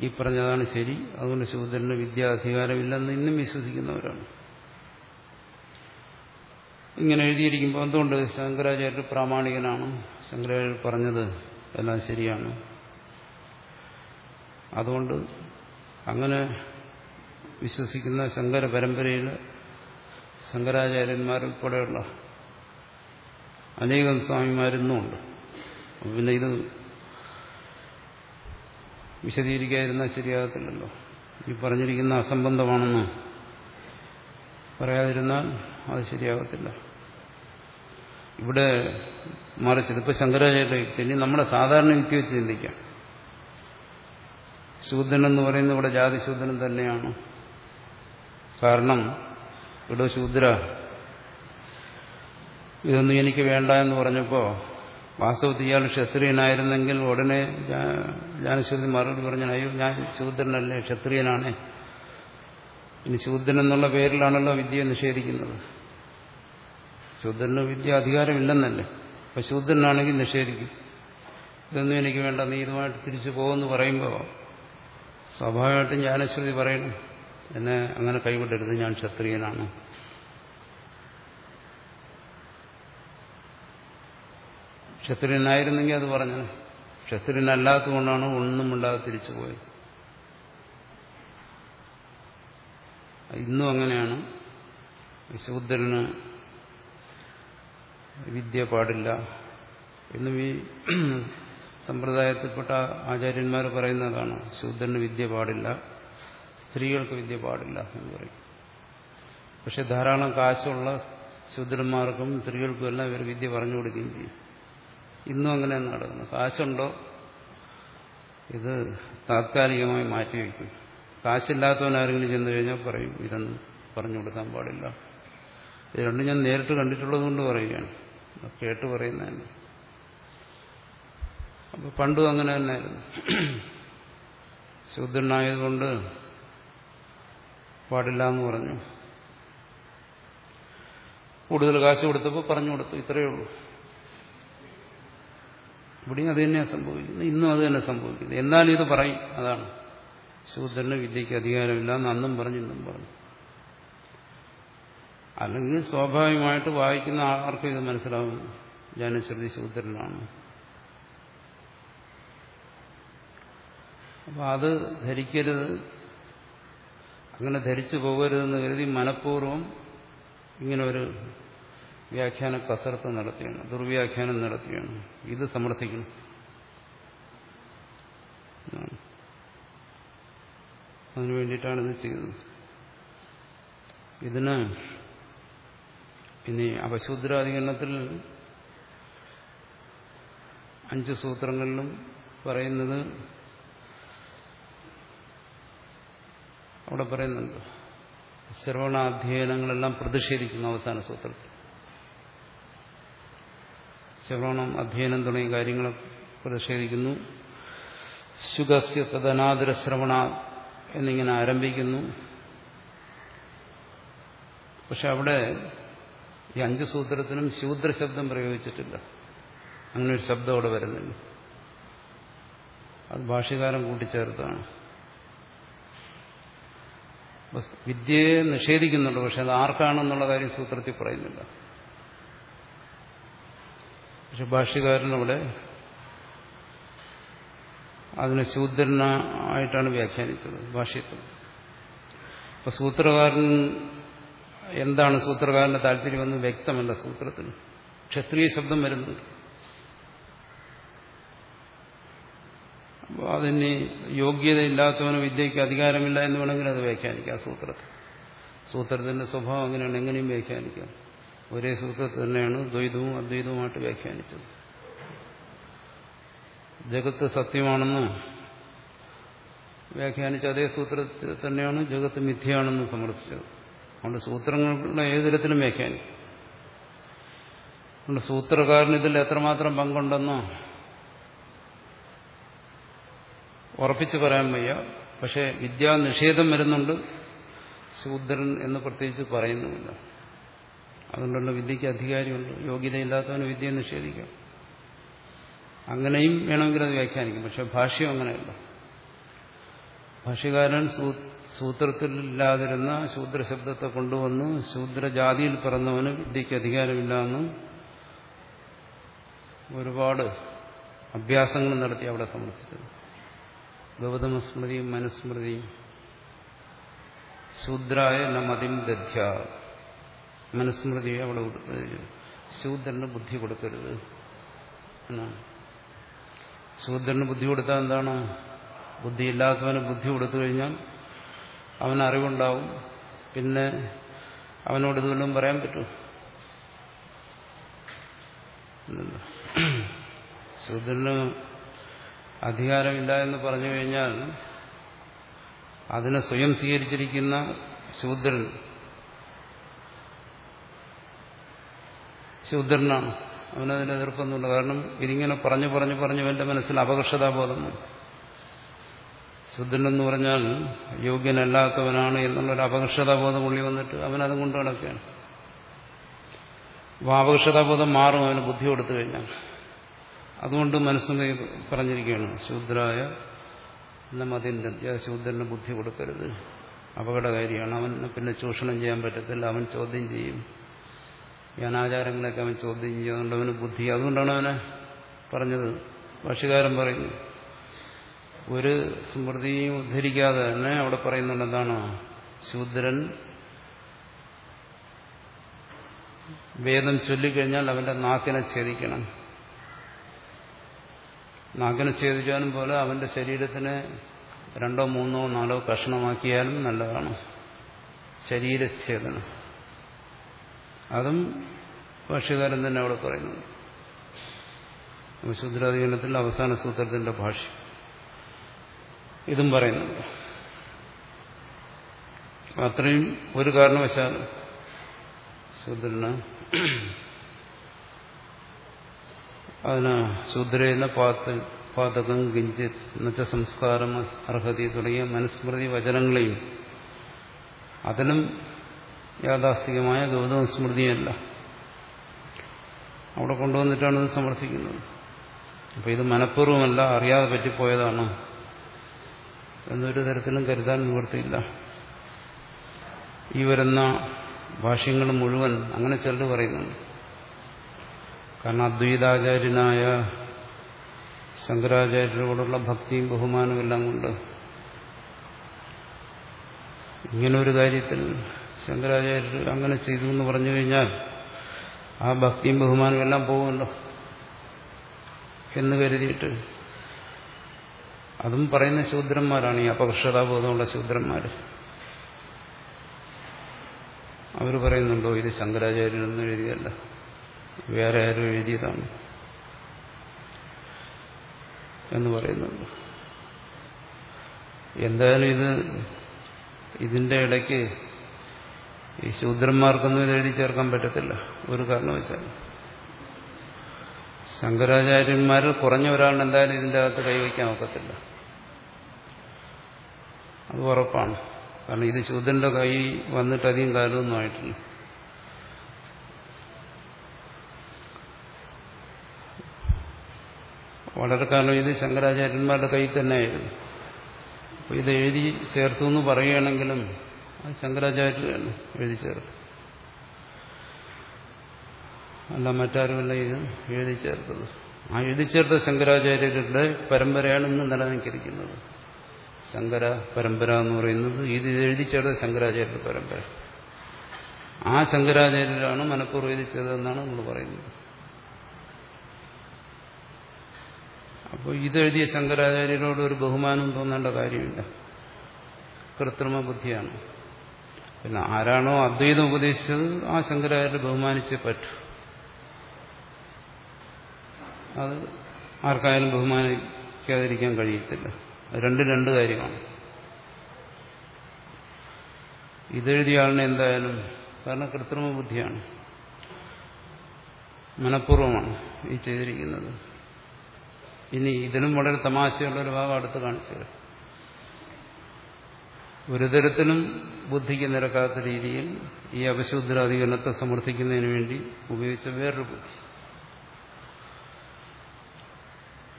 ഈ പറഞ്ഞതാണ് ശരി. അതുകൊണ്ട് ശൂദ്രന് വിദ്യാധികാരമില്ലെന്ന് ഇന്നും വിശ്വസിക്കുന്നവരാണ്. ഇങ്ങനെ എഴുതിയിരിക്കുമ്പോൾ എന്തുകൊണ്ട് ശങ്കരാചാര്യർ പ്രാമാണികനാണ്? ശങ്കരാചാര്യർ പറഞ്ഞത് എല്ലാം ശരിയാണ്. അതുകൊണ്ട് അങ്ങനെ വിശ്വസിക്കുന്ന ശങ്കര പരമ്പരയിൽ ശങ്കരാചാര്യന്മാരുൾപ്പെടെയുള്ള അനേകം സ്വാമിമാരിന്നുമുണ്ട്. പിന്നെ ഇത് വിശദീകരിക്കാതിരുന്നാൽ ശരിയാകത്തില്ലല്ലോ. ഈ പറഞ്ഞിരിക്കുന്ന അസംബന്ധമാണെന്ന് പറയാതിരുന്നാൽ അത് ശരിയാകത്തില്ല. ഇവിടെ മറിച്ചത് ഇപ്പൊ ശങ്കരാചാര്യ യുക്തി ഇനി നമ്മുടെ സാധാരണ യുക്തി വെച്ച് ചിന്തിക്കാം. ശൂദ്രൻ എന്ന് പറയുന്നത് ഇവിടെ ജാതി ജാതിശൂദ്രൻ തന്നെയാണ്. കാരണം ഇവിടെ ശൂദ്ര ഇതൊന്നും എനിക്ക് വേണ്ട എന്ന് പറഞ്ഞപ്പോൾ വാസ്തവത്തിൽ ഇയാൾ ക്ഷത്രിയനായിരുന്നെങ്കിൽ ഉടനെ ജ്ഞാനശൂദ്രൻ മറുപടി പറഞ്ഞു അയ്യോ ഞാൻ ശൂദ്രനല്ലേ ക്ഷത്രിയനാണേ. ഇനി ശൂദ്രൻ എന്നുള്ള പേരിലാണല്ലോ വിദ്യ നിഷേധിക്കുന്നത്. ശൂദ്രന് വിദ്യ അധികാരമില്ലെന്നല്ലേ. അപ്പൊ ശൂദ്രനാണെങ്കിൽ നിഷേധിക്കും. ഇതൊന്നും എനിക്ക് വേണ്ട നീ ഇതുമായിട്ട് തിരിച്ചു പോകുമെന്ന് പറയുമ്പോൾ സ്വാഭാവികമായിട്ടും ജ്ഞാനശ്രുതി പറയണം. എന്നെ അങ്ങനെ കൈവിടരുത് ഞാൻ ക്ഷത്രിയനാണ്. ക്ഷത്രിയനായിരുന്നെങ്കിൽ അത് പറഞ്ഞു ക്ഷത്രിയനല്ലാത്തതുകൊണ്ടാണ് ഒന്നും ഇല്ലാതെ തിരിച്ചു പോയത്. ഇന്നും അങ്ങനെയാണ്. ശൂദ്രന് വിദ്യ പാടില്ല എന്നും ഈ സമ്പ്രദായത്തിൽപ്പെട്ട ആചാര്യന്മാർ പറയുന്നതാണ്. ശൂദ്രന് വിദ്യ പാടില്ല സ്ത്രീകൾക്ക് വിദ്യ പാടില്ല എന്ന് പറയും. പക്ഷെ ധാരാളം കാശുള്ള ശൂദ്രന്മാർക്കും സ്ത്രീകൾക്കും എല്ലാം ഇവർ വിദ്യ പറഞ്ഞു കൊടുക്കുകയും ചെയ്യും. ഇന്നും അങ്ങനെ നടക്കുന്നു. കാശുണ്ടോ? ഇത് താത്കാലികമായി മാറ്റിവെക്കും കാശില്ലാത്തവൻ ആരെങ്കിലും ചെന്ന് കഴിഞ്ഞാൽ പറയും ഇതൊന്നും പറഞ്ഞു കൊടുക്കാൻ പാടില്ല. ഇത് രണ്ടും ഞാൻ നേരിട്ട് കണ്ടിട്ടുള്ളത് കൊണ്ട് പറയുകയാണ്. കേട്ട് പറയുന്നതന്നെ. അപ്പൊ പണ്ടും അങ്ങനെ തന്നെയായിരുന്നു. ശുദ്ധനായതുകൊണ്ട് പാടില്ല എന്ന് പറഞ്ഞു. കൂടുതൽ കാശ് കൊടുത്തപ്പോൾ പറഞ്ഞു കൊടുത്തു ഇത്രയേ ഉള്ളൂ. ഇവിടെയും അത് തന്നെയാണ് സംഭവിക്കുന്നത്. ഇന്നും അത് തന്നെ സംഭവിക്കുന്നത്. എന്നാലും ഇത് പറയും. അതാണ്. ശൂദ്രന് വിദ്യയ്ക്ക് അധികാരമില്ല എന്ന് അന്നും പറഞ്ഞു ഇന്നും പറഞ്ഞു. അല്ലെങ്കിൽ സ്വാഭാവികമായിട്ട് വായിക്കുന്ന ആർക്കും ഇത് മനസ്സിലാവും. ജാനശ്രുതി ശൂദ്രനാണ് അപ്പം അത് ധരിക്കരുത്. അങ്ങനെ ധരിച്ചു പോകരുതെന്ന് കരുതി മനഃപൂർവം ഇങ്ങനെ ഒരു വ്യാഖ്യാന കസർത്ത് നടത്തിയാണ് ദുർവ്യാഖ്യാനം നടത്തിയാണ്. ഇത് സമർത്ഥിക്കണം. അതിനു വേണ്ടിയിട്ടാണ് ഇത് ചെയ്തത്. ഇതിന് ഇനി അപശൂദ്രാധികരണത്തിൽ അഞ്ച് സൂത്രങ്ങളിലും പറയുന്നത് അവിടെ പറയുന്നുണ്ട്. ശ്രവണാധ്യയനങ്ങളെല്ലാം പ്രതിഷേധിക്കുന്നു അവസാന സൂത്രത്തിൽ. ശ്രവണം അധ്യയനം തുടങ്ങിയ കാര്യങ്ങളെ പ്രതിഷേധിക്കുന്നു. ശുഗസ്യ തദനാദര ശ്രവണ എന്നിങ്ങനെ ആരംഭിക്കുന്നു. പക്ഷെ അവിടെ ഈ അഞ്ച് സൂത്രത്തിനും ശൂദ്ര ശബ്ദം പ്രയോഗിച്ചിട്ടില്ല. അങ്ങനെ ഒരു ശബ്ദം അവിടെ വരുന്നില്ല. അത് ഭാഷ്യകാരൻ കൂട്ടിച്ചേർത്താണ്. വിദ്യയെ നിഷേധിക്കുന്നുണ്ട് പക്ഷെ അത് ആർക്കാണെന്നുള്ള കാര്യം സൂത്രത്തിൽ പറയുന്നില്ല. പക്ഷെ ഭാഷ്യകാരനവിടെ അതിനെ ശൂദ്രനായിട്ടാണ് വ്യാഖ്യാനിച്ചത് ഭാഷ്യത്തിൽ. അപ്പൊ സൂത്രകാരൻ എന്താണ് സൂത്രകാരന്റെ താല്പര്യമെന്ന് വ്യക്തമല്ല സൂത്രത്തിന് ക്ഷത്രിയ ശബ്ദം വരുന്നുണ്ട്. അതിന് യോഗ്യതയില്ലാത്തവന് വിദ്യയ്ക്ക് അധികാരമില്ല എന്ന് വേണമെങ്കിൽ അത് വ്യാഖ്യാനിക്കാം സൂത്രത്തിൽ. സൂത്രത്തിന്റെ സ്വഭാവം അങ്ങനെയാണ് എങ്ങനെയും വ്യാഖ്യാനിക്കാം. ഒരേ സൂത്രത്തിൽ തന്നെയാണ് ദ്വൈതവും അദ്വൈതവുമായിട്ട് വ്യാഖ്യാനിച്ചത്. ജഗത്ത് സത്യമാണെന്ന് വ്യാഖ്യാനിച്ച അതേ സൂത്രത്തിൽ തന്നെയാണ് ജഗത്ത് മിഥ്യയാണെന്ന് സമർത്ഥിച്ചത്. അതുകൊണ്ട് സൂത്രങ്ങളുടെ ഏത് തരത്തിലും വ്യാഖ്യാനിക്കും. അതുകൊണ്ട് സൂത്രകാരന് ഇതിൽ എത്രമാത്രം പങ്കുണ്ടെന്നോ ഉറപ്പിച്ചു പറയാൻ വയ്യ. പക്ഷെ വിദ്യാനിഷേധം വരുന്നുണ്ട്. ശൂദ്രൻ എന്ന് പ്രത്യേകിച്ച് പറയുന്നുമില്ല. അതുകൊണ്ടുള്ള വിദ്യയ്ക്ക് അധികാരമുണ്ട് യോഗ്യതയില്ലാത്തവന് വിദ്യയെ നിഷേധിക്കാം. അങ്ങനെയും വേണമെങ്കിൽ അത് വ്യാഖ്യാനിക്കും. പക്ഷെ ഭാഷ്യം അങ്ങനെയല്ല. ഭാഷ്യകാരൻ സൂത്രത്തിലില്ലാതിരുന്ന ശൂദ്രശബ്ദത്തെ കൊണ്ടുവന്ന് ശൂദ്രജാതിയിൽ പിറന്നവന് വിദ്യയ്ക്ക് അധികാരമില്ല എന്ന് ഒരുപാട് അഭ്യാസങ്ങൾ നടത്തി അവിടെ സമർത്ഥിച്ചത് ഗൗതമസ്മൃതിയും മനുസ്മൃതിയും. ശൂദ്രായ നമതിം ദധ്യ മനുസ്മൃതിയെ അവിടെ ശൂദ്രന് ബുദ്ധി കൊടുക്കരുത് എന്നാണ്. ശൂദ്രന് ബുദ്ധി കൊടുത്താൽ എന്താണ്? ബുദ്ധിയില്ലാത്തവന് ബുദ്ധി കൊടുത്തു കഴിഞ്ഞാൽ അവന് അറിവുണ്ടാവും. പിന്നെ അവനോട് ഇതുകൊണ്ടും പറയാൻ പറ്റും. ശൂദ്രന് അധികാരമില്ല എന്ന് പറഞ്ഞു കഴിഞ്ഞാൽ അതിനെ സ്വയം സ്വീകരിച്ചിരിക്കുന്ന ശൂദ്രൻ ശൂദ്രനാണ് അവനതിന് എതിർപ്പൊന്നുമില്ല. കാരണം ഇതിങ്ങനെ പറഞ്ഞു പറഞ്ഞു പറഞ്ഞു എന്റെ മനസ്സിൽ അപകർഷതാബോധം ശുദ്ധനെന്ന് പറഞ്ഞാൽ യോഗ്യനല്ലാത്തവനാണ് എന്നുള്ളൊരു അപകർഷതാബോധം ഉള്ളി വന്നിട്ട് അവനതും കൊണ്ട് നടക്കുകയാണ്. അപ്പോൾ അപകർഷതാബോധം മാറും. അവന് ബുദ്ധി കൊടുത്തു കഴിഞ്ഞാൽ. അതുകൊണ്ട് മനസ്സിന് പറഞ്ഞിരിക്കുകയാണ്. ശൂദ്രായ മതിന്റെ ശൂദ്രന് ബുദ്ധി കൊടുക്കരുത്. അപകടകാരിയാണ്. അവന് പിന്നെ ചൂഷണം ചെയ്യാൻ പറ്റത്തില്ല. അവൻ ചോദ്യം ചെയ്യും. ഈ അനാചാരങ്ങളെയൊക്കെ അവൻ ചോദ്യം ചെയ്യുന്നുണ്ട്. അവന് ബുദ്ധി. അതുകൊണ്ടാണ് അവനെ പറഞ്ഞത്. ഭാഷകാരൻ പറയുന്നു ഒരു സ്മൃതിയും ഉദ്ധരിക്കാതെ തന്നെ അവിടെ പറയുന്നുണ്ട് എന്താണ്? ശൂദ്രൻ വേദം ചൊല്ലിക്കഴിഞ്ഞാൽ അവന്റെ നാക്കിനെ ഛേദിക്കണം. നാക്കിനെ ഛേദിച്ചാലും പോലെ അവന്റെ ശരീരത്തിനെ രണ്ടോ മൂന്നോ നാലോ കഷ്ണമാക്കിയാലും നല്ലതാണ്. ശരീരച്ഛേദനം അതും ഭാഷ്യകാരൻ തന്നെ അവിടെ പറയുന്നുണ്ട് ശൂദ്രാധികരണത്തിൽ അവസാന സൂത്രത്തിന്റെ ഭാഷ്യം. ഇതും പറയുന്നുണ്ട് അത്രയും ഒരു കാരണവശാലും ശൂദ്രന് അതിന് ശൂദ്രേന പാത്ത് പാതകം കിഞ്ചിത് എന്നുവെച്ച സംസ്കാരം അർഹതി തുടങ്ങിയ മനുസ്മൃതി വചനങ്ങളെയും അതിനും യാഥാസ്ഥികമായ ഗൗതമ സ്മൃതിയല്ല. അവിടെ കൊണ്ടുവന്നിട്ടാണ് ഇത് സമർത്ഥിക്കുന്നത്. അപ്പൊ ഇത് മനഃപൂർവമല്ല അറിയാതെ പറ്റിപ്പോയതാണ് എന്നൊരു തരത്തിലും കരുതാൻ നിവൃത്തിയില്ല. ഈ വരുന്ന ഭാഷ്യങ്ങൾ മുഴുവൻ അങ്ങനെ ചിലർ പറയുന്നുണ്ട്. കാരണം അദ്വൈതാചാര്യനായ ശങ്കരാചാര്യരോടുള്ള ഭക്തിയും ബഹുമാനവും എല്ലാം കൊണ്ട് ഇങ്ങനൊരു കാര്യത്തിൽ ശങ്കരാചാര്യർ അങ്ങനെ ചെയ്തു എന്ന് പറഞ്ഞു കഴിഞ്ഞാൽ ആ ഭക്തിയും ബഹുമാനവും എല്ലാം പോകുമല്ലോ എന്ന് കരുതിയിട്ട് അതും പറയുന്ന ശൂദ്രന്മാരാണ് ഈ അപകർഷതാബോധമുള്ള ശൂദ്രന്മാർ അവർ പറയുന്നുണ്ടോ ഇത് ശങ്കരാചാര്യനൊന്നും എഴുതിയല്ല വേറെ ആരും എഴുതിയതാണ് എന്ന് പറയുന്നുണ്ട്. എന്തായാലും ഇത് ഇതിന്റെ ഇടയ്ക്ക് ഈ ശൂദ്രന്മാർക്കൊന്നും എഴുതി ചേർക്കാൻ പറ്റത്തില്ല. ഒരു കാരണവശാൽ ശങ്കരാചാര്യന്മാരിൽ കുറഞ്ഞ ഒരാളിന് എന്തായാലും ഇതിന്റെ അകത്ത് കൈവയ്ക്കാൻ ഒക്കത്തില്ല. അത് ഉറപ്പാണ്. കാരണം ഇത് ശൂദ്രന്റെ കൈ വന്നിട്ട് അധികം കാലമൊന്നും ആയിട്ടില്ല. വളരെ കാലം ഇത് ശങ്കരാചാര്യന്മാരുടെ കയ്യിൽ തന്നെയായിരുന്നു. അപ്പോൾ ഇത് എഴുതി ചേർത്തു എന്ന് പറയുകയാണെങ്കിലും അത് ശങ്കരാചാര്യരാണ് എഴുതി ചേർത്ത്. അല്ല മറ്റാരുമല്ല ഇത് എഴുതി ചേർത്തത്. ആ എഴുതി ചേർത്ത ശങ്കരാചാര്യരുടെ പരമ്പരയാണ് ഇന്ന് നിലനിൽക്കിരിക്കുന്നത്. ശങ്കര പരമ്പര എന്ന് പറയുന്നത് ഇത് എഴുതി ചേർത്ത ശങ്കരാചാര്യരുടെ പരമ്പര. ആ ശങ്കരാചാര്യരാണ് മനഃപൂർവം എഴുതി ചെയ്തതെന്നാണ് നമ്മൾ പറയുന്നത്. അപ്പോൾ ഇതെഴുതിയ ശങ്കരാചാര്യരോട് ഒരു ബഹുമാനം തോന്നേണ്ട കാര്യമില്ല. കൃത്രിമ ബുദ്ധിയാണ് പിന്നെ ആരാണോ അദ്വൈതം ഉപദേശിച്ചത് ആ ശങ്കരാചാര്യ ബഹുമാനിച്ചേ പറ്റൂ. അത് ആർക്കായാലും ബഹുമാനിക്കാതിരിക്കാൻ കഴിയത്തില്ല. രണ്ട് രണ്ട് കാര്യമാണ്. ഇതെഴുതിയ ആളിനെ എന്തായാലും കാരണം കൃത്രിമ ബുദ്ധിയാണ്. മനഃപൂർവമാണ് ഈ ചെയ്തിരിക്കുന്നത്. ഇനി ഇതിലും വളരെ തമാശയുള്ളൊരു ഭാഗം അടുത്ത് കാണിച്ചത് ഒരു തരത്തിലും ബുദ്ധിക്ക് നിരക്കാത്ത രീതിയിൽ ഈ അപശുദ്രാധികരണത്തെ സമർത്ഥിക്കുന്നതിന് വേണ്ടി ഉപയോഗിച്ച വേറൊരു ബുദ്ധി.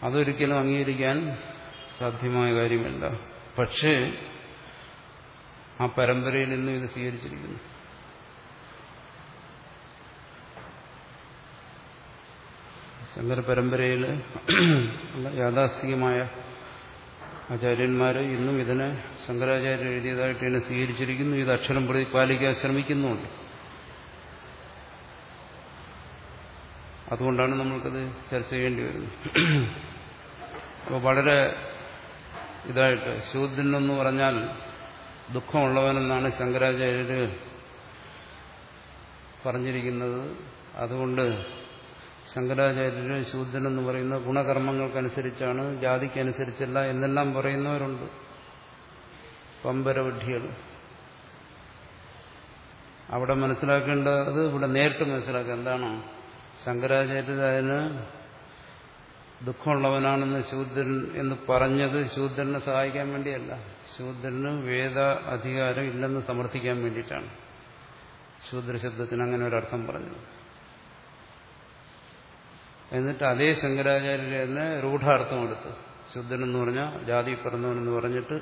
അതൊരിക്കലും അംഗീകരിക്കാൻ സാധ്യമായ കാര്യമല്ല. പക്ഷേ ആ പരമ്പരയിൽ നിന്നും ഇത് സ്വീകരിച്ചിരിക്കുന്നു. ശങ്കര പരമ്പരയിൽ യാഥാസ്ഥികമായ ആചാര്യന്മാർ ഇന്നും ഇതിനെ ശങ്കരാചാര്യർ എഴുതിയതായിട്ട് ഇതിനെ സ്വീകരിച്ചിരിക്കുന്നു. ഇത് അക്ഷരം പ്രതിപാലിക്കാൻ ശ്രമിക്കുന്നുണ്ട് അതുകൊണ്ടാണ് നമ്മൾക്കത് ചർച്ച ചെയ്യേണ്ടി വരുന്നത്. അപ്പോൾ വളരെ ഇതായിട്ട് ശൂദ്രനെന്ന് പറഞ്ഞാൽ ദുഃഖമുള്ളവനെന്നാണ് ശങ്കരാചാര്യർ പറഞ്ഞിരിക്കുന്നത്. അതുകൊണ്ട് ശങ്കരാചാര്യര് ശൂദ്രനെന്ന് പറയുന്ന ഗുണകർമ്മങ്ങൾക്കനുസരിച്ചാണ് ജാതിക്കനുസരിച്ചല്ല എന്നെല്ലാം പറയുന്നവരുണ്ട്. പമ്പരവിഡ്ഢികൾ അവിടെ മനസ്സിലാക്കേണ്ടത് ഇവിടെ നേരിട്ട് മനസ്സിലാക്കുക എന്താണ്. ശങ്കരാചാര്യർ അതിന് ദുഃഖമുള്ളവനാണെന്ന് ശൂദ്രൻ എന്ന് പറഞ്ഞത് ശൂദ്രനെ സഹായിക്കാൻ വേണ്ടിയല്ല. ശൂദ്രന് വേദ അധികാരം ഇല്ലെന്ന് സമർത്ഥിക്കാൻ വേണ്ടിയിട്ടാണ്. ശൂദ്രശബ്ദത്തിന് അങ്ങനെ ഒരർത്ഥം പറഞ്ഞത്. എന്നിട്ട് അതേ ശങ്കരാചാര്യരെ തന്നെ രൂഢാർത്ഥം എടുത്ത്. ശുദ്ധൻ എന്ന് പറഞ്ഞാൽ ജാതി പിറന്നവനെന്ന് പറഞ്ഞിട്ട്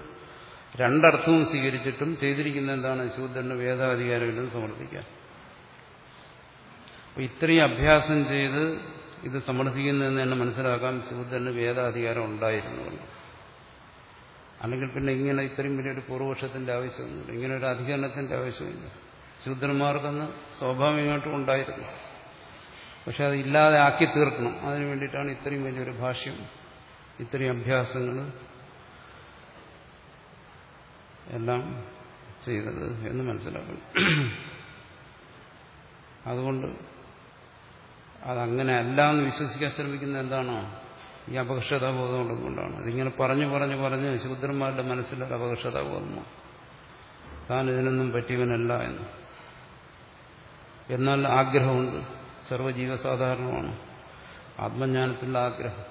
രണ്ടർത്ഥവും സ്വീകരിച്ചിട്ടും ചെയ്തിരിക്കുന്ന എന്താണ്? ശൂദ്രന് വേദാധികാരമില്ലെന്ന് സമർത്ഥിക്കാൻ. അപ്പൊ ഇത്രയും അഭ്യാസം ചെയ്ത് ഇത് സമർത്ഥിക്കുന്നതെന്ന് തന്നെ മനസ്സിലാക്കാൻ ശൂദ്രന് വേദാധികാരം ഉണ്ടായിരുന്നു. അല്ലെങ്കിൽ പിന്നെ ഇങ്ങനെ ഇത്രയും വലിയൊരു പൂർവപക്ഷത്തിന്റെ ആവശ്യമൊന്നുമില്ല. ഇങ്ങനെ ഒരു അധികരണത്തിന്റെ ആവശ്യമില്ല. ശൂദ്രന്മാർക്കെന്ന് സ്വാഭാവികമായിട്ടും ഉണ്ടായിരുന്നു. പക്ഷെ അത് ഇല്ലാതെ ആക്കി തീർക്കണം. അതിനു വേണ്ടിയിട്ടാണ് ഇത്രയും വലിയൊരു ഭാഷ്യം ഇത്രയും അഭ്യാസങ്ങൾ എല്ലാം ചെയ്തത് എന്ന് മനസ്സിലാക്കണം. അതുകൊണ്ട് അതങ്ങനെ അല്ല എന്ന് വിശ്വസിക്കാൻ ശ്രമിക്കുന്നത് എന്താണോ ഈ അപകർഷതാബോധം ഉള്ളതുകൊണ്ടാണ് ഇതിങ്ങനെ പറഞ്ഞു പറഞ്ഞു പറഞ്ഞ് ശൂദ്രന്മാരുടെ മനസ്സിലൊരു അപകർഷതാബോധമാണ് താൻ ഇതിനൊന്നും പറ്റിയവനല്ല എന്ന്. എന്നാൽ ആഗ്രഹമുണ്ട്. സർവജീവസാധാരണമാണ്. ആത്മജ്ഞാനത്തിലുള്ള ആഗ്രഹം.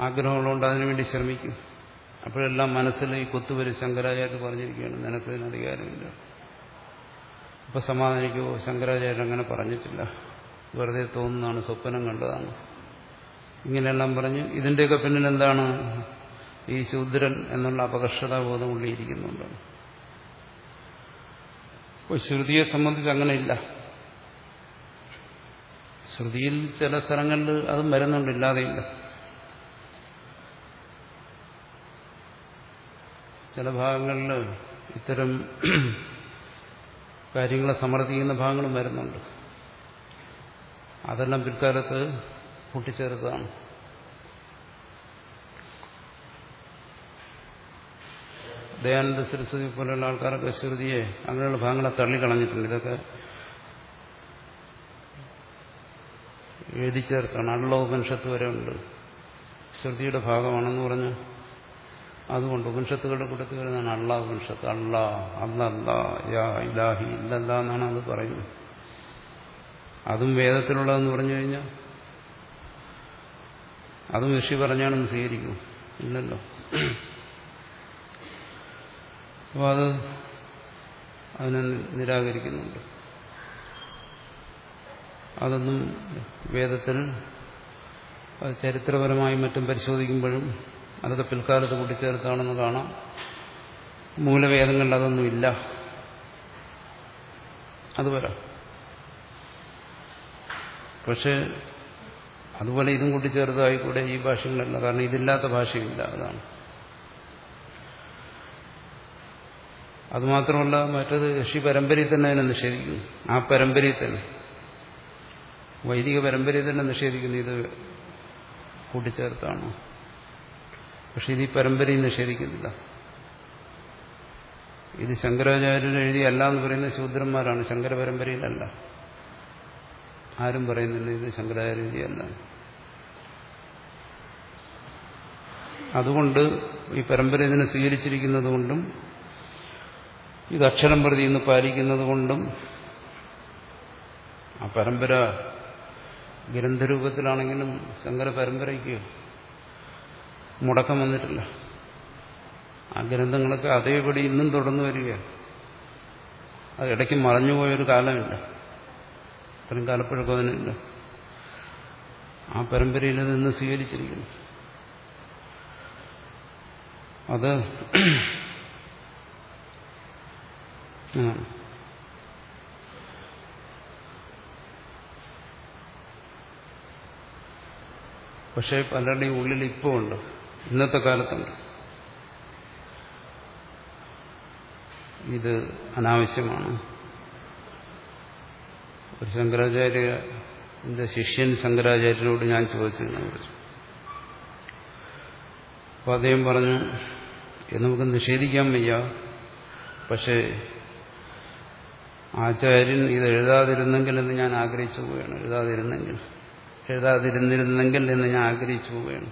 ആഗ്രഹമുള്ളതുകൊണ്ട് അതിനുവേണ്ടി ശ്രമിക്കും. അപ്പോഴെല്ലാം മനസ്സിൽ ഈ കുത്തുവരി ശങ്കരാചാര്യ പറഞ്ഞിരിക്കുകയാണ്. നിനക്ക് ഇതിന് അധികാരമില്ല. ഇപ്പം സമാധാനിക്കുമോ ശങ്കരാചാര്യൻ അങ്ങനെ പറഞ്ഞിട്ടില്ല. വെറുതെ തോന്നുന്നതാണ് സ്വപ്നം കണ്ടതാണ്. ഇങ്ങനെയെല്ലാം പറഞ്ഞ് ഇതിന്റെയൊക്കെ പിന്നിൽ എന്താണ്? ഈ ശൂദ്രൻ എന്നുള്ള അപകർഷതാബോധം ഉള്ളിയിരിക്കുന്നുണ്ടാണ് അപ്പോൾ ശ്രുതിയെ സംബന്ധിച്ച് അങ്ങനെയില്ല. ശ്രുതിയിൽ ചില സ്ഥലങ്ങളിൽ അതും വരുന്നുണ്ട് ഇല്ലാതെയില്ല. ചില ഭാഗങ്ങളിൽ ഇത്തരം കാര്യങ്ങളെ സമർത്ഥിക്കുന്ന ഭാഗങ്ങളും വരുന്നുണ്ട്. അതെല്ലാം പിൽക്കാലത്ത് കൂട്ടിച്ചേർത്തതാണ്. ദയാനന്ദ സരസ്വതി പോലെയുള്ള ആൾക്കാരൊക്കെ ശ്രുതിയെ അങ്ങനെയുള്ള ഭാഗങ്ങളെ തള്ളിക്കളഞ്ഞിട്ടുണ്ട്. ഇതൊക്കെ എഴുതി ചേർത്താണ് അള്ള ഉപനിഷത്ത് വരെ ഉണ്ട്. ശ്രുതിയുടെ ഭാഗമാണെന്ന് പറഞ്ഞ് അതുകൊണ്ട് ഉപനിഷത്തുകളുടെ കൂട്ടത്തിൽ വരുന്നതാണ് അള്ള ഉപനിഷത്ത്. അള്ള അല്ല യാ ഇലാഹി ഇല്ലല്ല എന്നാണ് അത് പറയുന്നത്. അതും വേദത്തിലുള്ളതെന്ന് പറഞ്ഞു കഴിഞ്ഞാൽ അതും ഋഷി പറഞ്ഞാണെന്ന് സ്വീകരിക്കും. ഇല്ലല്ലോ. അപ്പോൾ അത് അതിനെ നിരാകരിക്കുന്നുണ്ട്. അതൊന്നും വേദത്തിൽ അത് ചരിത്രപരമായും മറ്റും പരിശോധിക്കുമ്പോഴും അതൊക്കെ പിൽക്കാലത്ത് കൂട്ടിച്ചേർത്താണെന്ന് കാണാം. മൂലവേദങ്ങളിൽ അതൊന്നുമില്ല അതുപോലെ പക്ഷെ അതുപോലെ ഇതും കൂട്ടിച്ചേർത്തായിക്കൂടെ ഈ ഭാഷകളല്ല കാരണം ഇതില്ലാത്ത ഭാഷയില്ല അതാണ്. അതുമാത്രമല്ല മറ്റത് ഋഷി പരമ്പരയിൽ തന്നെ അതിനെ നിഷേധിക്കുന്നു. ആ പരമ്പരയിൽ തന്നെ. വൈദിക പരമ്പരയെ തന്നെ നിഷേധിക്കുന്നു. ഇത് കൂട്ടിച്ചേർത്താണ്? പക്ഷെ ഇത് ഈ പരമ്പരയും നിഷേധിക്കുന്നില്ല. ഇത് ശങ്കരാചാര്യർ എഴുതിയല്ല എന്ന് പറയുന്ന ശൂദ്രന്മാരാണ്. ശങ്കര പരമ്പരയിലല്ല. ആരും പറയുന്നില്ല ഇത് ശങ്കരാചാര്യ എഴുതിയല്ല അതുകൊണ്ട് ഈ പരമ്പര ഇതിനെ സ്വീകരിച്ചിരിക്കുന്നത് കൊണ്ടും ഇത് അക്ഷരം പ്രതി ഇന്ന് പാലിക്കുന്നത് കൊണ്ടും ആ പരമ്പര ഗ്രന്ഥരൂപത്തിലാണെങ്കിലും ശങ്കര പരമ്പരയ്ക്ക് മുടക്കം വന്നിട്ടില്ല. ആ ഗ്രന്ഥങ്ങളൊക്കെ അതേപടി ഇന്നും തുടർന്നു വരികയാണ്. അത് ഇടയ്ക്ക് മറഞ്ഞുപോയൊരു കാലമില്ല. ഇത്രയും കാലപ്പഴക്കം അതിനില്ല. ആ പരമ്പരയിൽ നിന്ന് സ്വീകരിച്ചിരിക്കുന്നു. അത് പക്ഷേ പലരുടെയും ഉള്ളിൽ ഇപ്പോൾ ഉണ്ട്. ഇന്നത്തെ കാലത്തുണ്ട്. ഇത് അനാവശ്യമാണ്. ഒരു ശങ്കരാചാര്യ എന്റെ ശിഷ്യൻ ശങ്കരാചാര്യരോട് ഞാൻ ചോദിച്ചതിനെ കുറിച്ച്. അപ്പൊ അദ്ദേഹം പറഞ്ഞു നമുക്ക് നിഷേധിക്കാൻ വയ്യ. പക്ഷേ ആചാര്യൻ ഇത് എഴുതാതിരുന്നെങ്കിൽ എന്ന് ഞാൻ ആഗ്രഹിച്ചു പോവുകയാണ്. എഴുതാതിരുന്നെങ്കിൽ എഴുതാതിരുന്നിരുന്നെങ്കിൽ എന്ന് ഞാൻ ആഗ്രഹിച്ചു പോവുകയാണ്.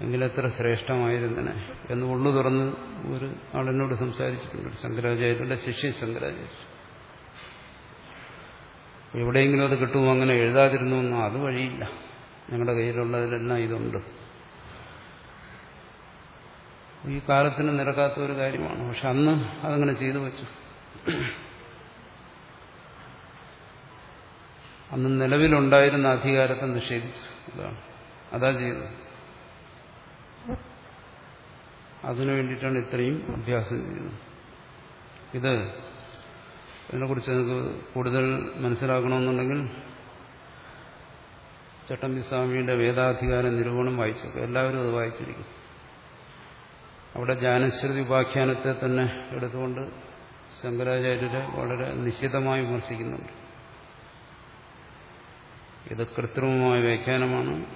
എങ്കിലെത്ര ശ്രേഷ്ഠമായിരുന്നനെ എന്ന് ഉള്ളു തുറന്ന് ഒരു ആളിനോട് സംസാരിച്ചിട്ടുണ്ട്. ശങ്കരാചാര്യരുടെ ശിഷ്യൻ ശങ്കരാചാര്യ. എവിടെയെങ്കിലും അത് കിട്ടുമോ അങ്ങനെ എഴുതാതിരുന്നു എന്നോ അത് വഴിയില്ല. ഞങ്ങളുടെ കയ്യിലുള്ളതിലെല്ലാം ഇതുണ്ട്. ഈ കാലത്തിന് നിരക്കാത്ത ഒരു കാര്യമാണ്. പക്ഷെ അന്ന് അതങ്ങനെ ചെയ്തു വെച്ചു. അന്ന് നിലവിലുണ്ടായിരുന്ന അധികാരത്തെ നിഷേധിച്ചു. അതാണ് അതാ ചെയ്തത് അതിനു വേണ്ടിയിട്ടാണ് ഇത്രയും അഭ്യാസം ചെയ്യുന്നത്. ഇത് ഇതിനെക്കുറിച്ച് നിങ്ങൾക്ക് കൂടുതൽ മനസ്സിലാക്കണമെന്നുണ്ടെങ്കിൽ ചട്ടമ്പി സ്വാമിയുടെ വേദാധികാര നിരൂപണം വായിച്ചേക്കും. എല്ലാവരും അത് വായിച്ചിരിക്കും. അവിടെ ജാനശ്രുതി ഉപാഖ്യാനത്തെ തന്നെ എടുത്തുകൊണ്ട് ശങ്കരാചാര്യരെ വളരെ നിശ്ചിതമായി വിമർശിക്കുന്നുണ്ട്. ഇത് കൃത്രിമമായ വ്യാഖ്യാനമാണ്.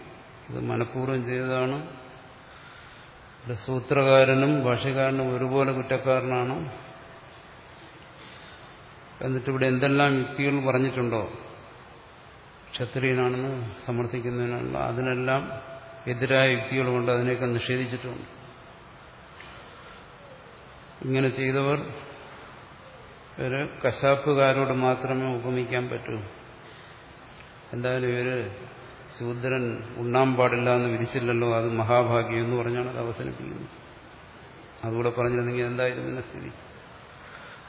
ഇത് മനഃപൂർവം ചെയ്തതാണ്. സൂത്രകാരനും ഭാഷകാരനും ഒരുപോലെ കുറ്റക്കാരനാണ്. എന്നിട്ട് ഇവിടെ എന്തെല്ലാം യുക്തികൾ പറഞ്ഞിട്ടുണ്ടോ? ക്ഷത്രിയനാണെന്ന് സമർത്ഥിക്കുന്നതിനുള്ള അതിനെല്ലാം എതിരായ യുക്തികൾ കൊണ്ട് അതിനെയൊക്കെ നിഷേധിച്ചിട്ടുണ്ട്. ഇങ്ങനെ ചെയ്തവർ ഒരു കശാപ്പുകാരോട് മാത്രമേ ഉപമിക്കാൻ പറ്റൂ. എന്തായാലും ഇവർ ശൂദ്രൻ ഉണ്ണാൻ പാടില്ല എന്ന് വിധിച്ചില്ലല്ലോ അത് മഹാഭാഗ്യം എന്ന് പറഞ്ഞാണ് അത് അവസാനിപ്പിക്കുന്നത്. അതുകൂടെ പറഞ്ഞിരുന്നെങ്കിൽ എന്തായിരുന്നു ഇതിന്റെ സ്ഥിതി?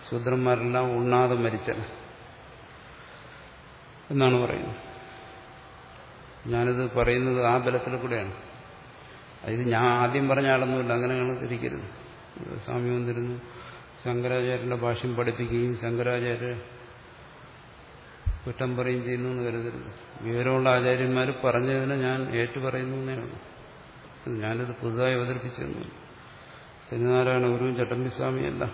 ശൂദ്രന്മാരെല്ലാം ഉണ്ണാതെ മരിച്ചത് എന്നാണ് പറയുന്നത്. ഞാനിത് പറയുന്നത് ആ ബലത്തിൽ കൂടെയാണ്. ഇത് ഞാൻ ആദ്യം പറഞ്ഞ ആളൊന്നുമില്ല അങ്ങനെ ഞങ്ങൾ തിരിക്കരുത്. സ്വാമി വന്നിരുന്നു ശങ്കരാചാര്യന്റെ ഭാഷ്യം പഠിപ്പിക്കുകയും ശങ്കരാചാര്യ കുറ്റം പറയും ചെയ്യുന്നു എന്ന് കരുതരുത്. വിവരമുള്ള ആചാര്യന്മാർ പറഞ്ഞതിനെ ഞാൻ ഏറ്റുപറയുന്നു എന്നേ ഉള്ളൂ. ഞാനിത് പുതുതായി അവതരിപ്പിച്ചെന്നു ശ്രീനാരായണ ഗുരുവും ചട്ടമ്പിസ്വാമിയല്ല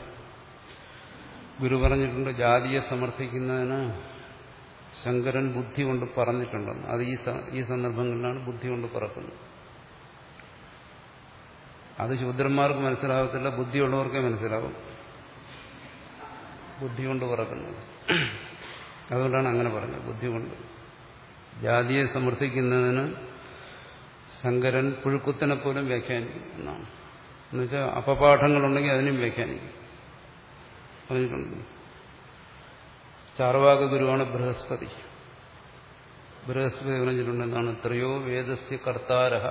ഗുരു പറഞ്ഞിട്ടുണ്ട് ജാതിയെ സമർത്ഥിക്കുന്നതിന് ശങ്കരൻ ബുദ്ധി കൊണ്ട് പറഞ്ഞിട്ടുണ്ടെന്ന്. അത് ഈ ഈ സന്ദർഭങ്ങളിലാണ് ബുദ്ധി കൊണ്ട് പറക്കുന്നത്. അത് ശൂദ്രന്മാർക്ക് മനസ്സിലാകത്തില്ല ബുദ്ധിയുള്ളവർക്കേ മനസ്സിലാവും. ബുദ്ധി കൊണ്ട് പറക്കുന്നത്. അതുകൊണ്ടാണ് അങ്ങനെ പറഞ്ഞത്. ബുദ്ധി കൊണ്ട് ജാതിയെ സമർത്ഥിക്കുന്നതിന് ശങ്കരൻ പുഴുക്കുത്തിനെ പോലും വ്യാഖ്യാനിക്കും എന്നാണ് എന്നുവെച്ചാൽ അപപാഠങ്ങളുണ്ടെങ്കിൽ അതിനും വ്യാഖ്യാനിക്കും. പറഞ്ഞിട്ടുണ്ട്. ചാർവാക ഗുരുവാണ് ബൃഹസ്പതി. ബൃഹസ്പതി പറഞ്ഞിട്ടുണ്ട് എന്താണ്? ത്രയോ വേദസ്യ കർത്താരഹ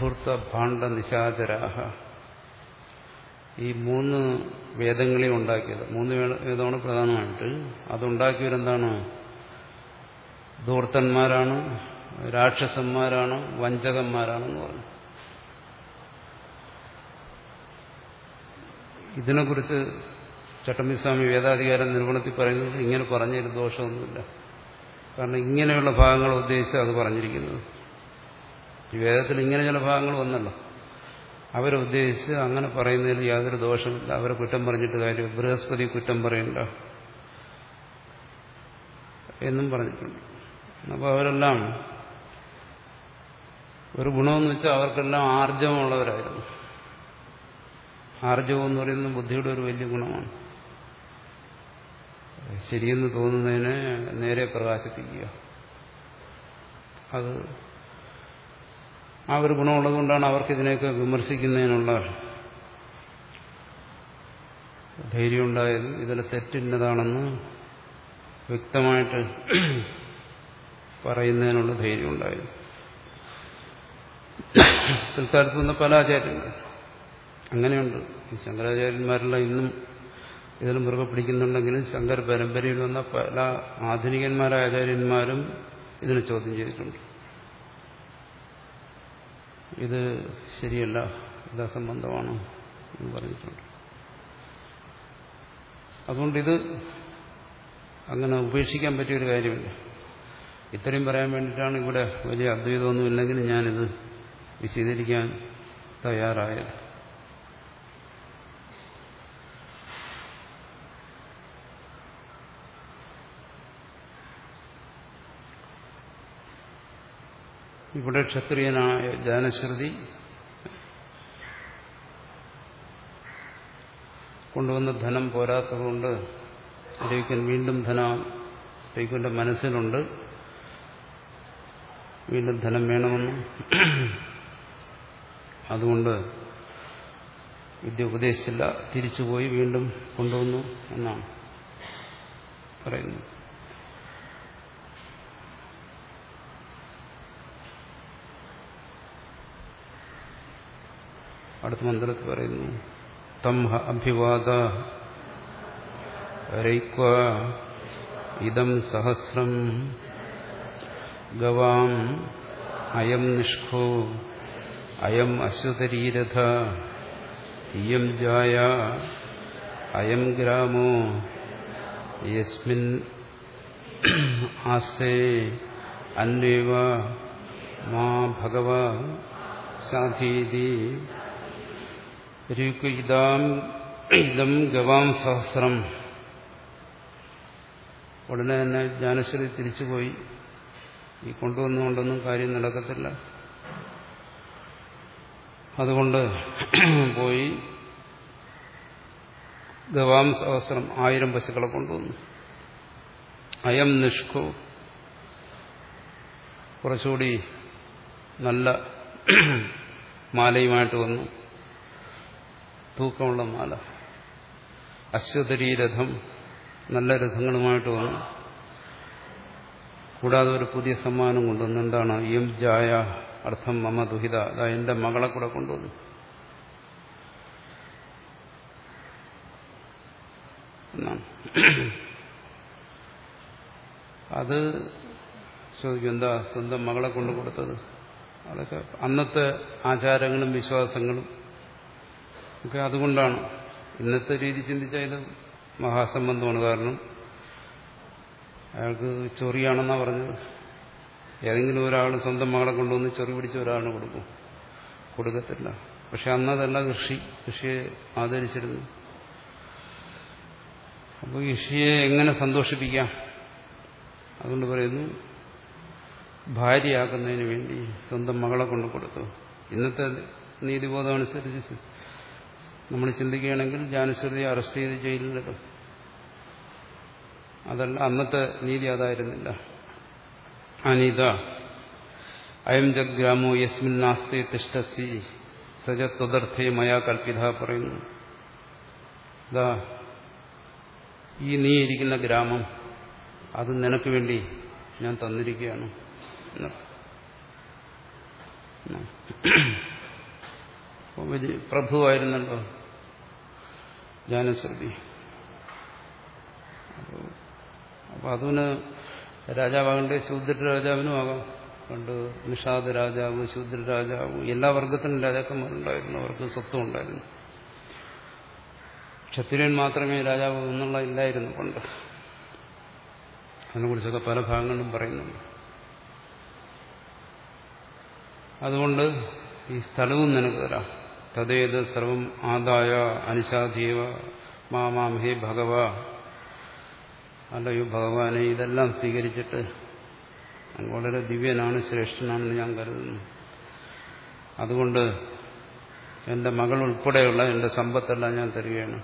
ധൂർത്ത ഭാണ്ഡ നിശാചരാഹ ഈ മൂന്ന് വേദങ്ങളെ ഉണ്ടാക്കിയത്. മൂന്ന് വേദമാണ് പ്രധാനമായിട്ട്. അതുണ്ടാക്കിയവരെന്താണ്? ധൂർത്തന്മാരാണ് രാക്ഷസന്മാരാണ് വഞ്ചകന്മാരാണെന്ന് പറഞ്ഞു. ഇതിനെക്കുറിച്ച് ചട്ടമ്പിസ്വാമി വേദാധികാര നിരൂപണത്തിൽ പറയുന്നത് ഇങ്ങനെ പറഞ്ഞൊരു ദോഷമൊന്നുമില്ല. കാരണം ഇങ്ങനെയുള്ള ഭാഗങ്ങൾ ഉദ്ദേശിച്ച് അത് പറഞ്ഞിരിക്കുന്നത്. ഈ വേദത്തിൽ ഇങ്ങനെ ചില ഭാഗങ്ങൾ വന്നല്ലോ. അവരെ ഉദ്ദേശിച്ച് അങ്ങനെ പറയുന്നതിൽ യാതൊരു ദോഷമില്ല. അവരെ കുറ്റം പറഞ്ഞിട്ട് കാര്യം ബൃഹസ്പതി കുറ്റം പറയണ്ട എന്നും പറഞ്ഞിട്ടുണ്ട്. അപ്പോൾ അവരെല്ലാം ഒരു ഗുണമെന്ന് വെച്ചാൽ അവർക്കെല്ലാം ആർജവമുള്ളവരായിരുന്നു. ആർജവം എന്ന് പറയുന്നത് ബുദ്ധിയുടെ ഒരു വലിയ ഗുണമാണ്. ശരിയെന്ന് തോന്നുന്നതിനെ നേരെ പ്രകാശിപ്പിക്കുക. അത് ആ ഒരു ഗുണമുള്ളത് കൊണ്ടാണ് അവർക്ക് ഇതിനെയൊക്കെ വിമർശിക്കുന്നതിനുള്ള ധൈര്യം ഉണ്ടായത് ഇതിൽ തെറ്റിന്നതാണെന്ന് വ്യക്തമായിട്ട് പറയുന്നതിനുള്ള ധൈര്യം ഉണ്ടായത് പിൽക്കാലത്ത് നിന്ന് പല ആചാര്യന്മാർ. അങ്ങനെയുണ്ട്. ഈ ശങ്കരാചാര്യന്മാരെല്ലാം ഇന്നും ഇതിൽ മുറുകെ പിടിക്കുന്നുണ്ടെങ്കിലും ശങ്കർ പരമ്പരയിൽ വന്ന പല ആധുനികന്മാരായ ആചാര്യന്മാരും ഇതിനെ ചോദ്യം ചെയ്തിട്ടുണ്ട്. ഇത് ശരിയല്ല ഇത് അസംബന്ധമാണ് എന്ന് പറഞ്ഞിട്ടുണ്ട്. അതുകൊണ്ട് ഇത് അങ്ങനെ ഉപേക്ഷിക്കാൻ പറ്റിയൊരു കാര്യമില്ല. ഇത്രയും പറയാൻ വേണ്ടിയിട്ടാണ് ഇവിടെ വലിയ അദ്വൈതമൊന്നുമില്ലെങ്കിൽ ഞാനിത് വിശദീകരിക്കാൻ തയ്യാറായത്. ഇവിടെ ക്ഷത്രിയനായ ജാനശ്രുതി കൊണ്ടുവന്ന ധനം പോരാത്തതുകൊണ്ട് രവിക്കൻ വീണ്ടും ധനം രവിക്കന്റെ മനസ്സിലുണ്ട്. വീണ്ടും ധനം വേണമെന്നും. അതുകൊണ്ട് വിദ്യ ഉപദേശിച്ചില്ല. തിരിച്ചുപോയി വീണ്ടും കൊണ്ടുവന്നു എന്നാണ് പറയുന്നത്. അടുത്ത മന്ത്രത്തിൽ പറയുന്നു. തം അഭിവാദ രൈക്വ ഇതം സഹസ്രം. ഗവാം അയം നിഷ്ഠോ. അയം അശ്വതരീരഥ ഇയം ജായ. അയം ഗ്രാമോ. യസ്മിൻ ആസ്തേ. അന്വേവ മാ ഭഗവ സാധീതി. ഗവാം സഹസ്രം. ഉടനെ തന്നെ ജ്ഞാനശ്രീ തിരിച്ചുപോയി. ഈ കൊണ്ടുവന്നുകൊണ്ടൊന്നും കാര്യം നടക്കത്തില്ല. അതുകൊണ്ട് പോയി ഗവാം സഹസ്രം ആയിരം പശുക്കളെ കൊണ്ടുവന്നു. അയം നിഷ്കു കുറച്ചുകൂടി നല്ല മാലയുമായിട്ട് വന്നു. തൂക്കമുള്ള മാല. അശ്വതരീ രഥം നല്ല രഥങ്ങളുമായിട്ട് വന്നു. കൂടാതെ ഒരു പുതിയ സമ്മാനം കൊണ്ടുവന്നു. എന്താണ്? എം ജായ അർത്ഥം മമ ദുഹിത. അതാ എന്റെ മകളെ കൂടെ കൊണ്ടുവന്നു. അത് ചോദിക്കും എന്താ സ്വന്തം മകളെ കൊണ്ടു കൊടുത്തത്? അതൊക്കെ അന്നത്തെ ആചാരങ്ങളും വിശ്വാസങ്ങളും ഒക്കെ അതുകൊണ്ടാണ്. ഇന്നത്തെ രീതി ചിന്തിച്ചാൽ മഹാസംബന്ധമാണ്. കാരണം അയാൾക്ക് ചൊറിയാണെന്നാണ് പറഞ്ഞത്. ഏതെങ്കിലും ഒരാൾ സ്വന്തം മകളെ കൊണ്ടുവന്ന് ചൊറി പിടിച്ച ഒരാളിന് കൊടുക്കും. കൊടുക്കത്തില്ല. പക്ഷെ അന്നതല്ല കൃഷി കൃഷിയെ ആദരിച്ചിരുന്നു അപ്പോൾ കൃഷിയെ എങ്ങനെ സന്തോഷിപ്പിക്കാം? അതുകൊണ്ട് പറയുന്നു ഭാര്യയാക്കുന്നതിന് വേണ്ടി സ്വന്തം മകളെ കൊണ്ട് കൊടുത്തു. ഇന്നത്തെ നീതിബോധം അനുസരിച്ച് നമ്മൾ ചിന്തിക്കുകയാണെങ്കിൽ ജാനുശ്രുതിയെ അറസ്റ്റ് ചെയ്ത് ജയിലിലിടും അതല്ല അന്നത്തെ നീതി അതായിരുന്നില്ല അനിത അയം ജഗ്രാമോ യസ്മിൻ നാസ്തി തിഷ്ടസി സജ ത്വദർത്ഥേ മയാ കൽപ്പിത പറയുന്നു ദാ ഈ നീ ഇരിക്കുന്ന ഗ്രാമം അത് നിനക്ക് വേണ്ടി ഞാൻ തന്നിരിക്കുകയാണ് പ്രഭുവായിരുന്നല്ലോ ജ്ഞാനശ്രുതി അപ്പൊ അതിന് രാജാവാകണ്ടേ ശൂദ്ര രാജാവിനും ആകാം. പണ്ട് നിഷാദ് രാജാവ് ശൂദ്ര രാജാവ് എല്ലാ വർഗത്തിനും രാജാക്കന്മാരുണ്ടായിരുന്നു. അവർക്ക് സ്വത്വം ഉണ്ടായിരുന്നു ക്ഷത്രിയൻ മാത്രമേ രാജാവ് എന്നുള്ള ഇല്ലായിരുന്നു പണ്ട്. അതിനെക്കുറിച്ചൊക്കെ പല ഭാഗങ്ങളിലും പറയുന്നുണ്ട്. അതുകൊണ്ട് ഈ സ്ഥലവും നിനക്ക് തരാം. തതേത് സർവം ആദായ അനുശാധീവ മാമാം ഹേ ഭഗവ. അല്ലയോ ഭഗവാനെ ഇതെല്ലാം സ്വീകരിച്ചിട്ട് വളരെ ദിവ്യനാണ് ശ്രേഷ്ഠനാണെന്ന് ഞാൻ കരുതുന്നു. അതുകൊണ്ട് എന്റെ മകൾ ഉൾപ്പെടെയുള്ള എന്റെ സമ്പത്തെല്ലാം ഞാൻ തരികയാണ്.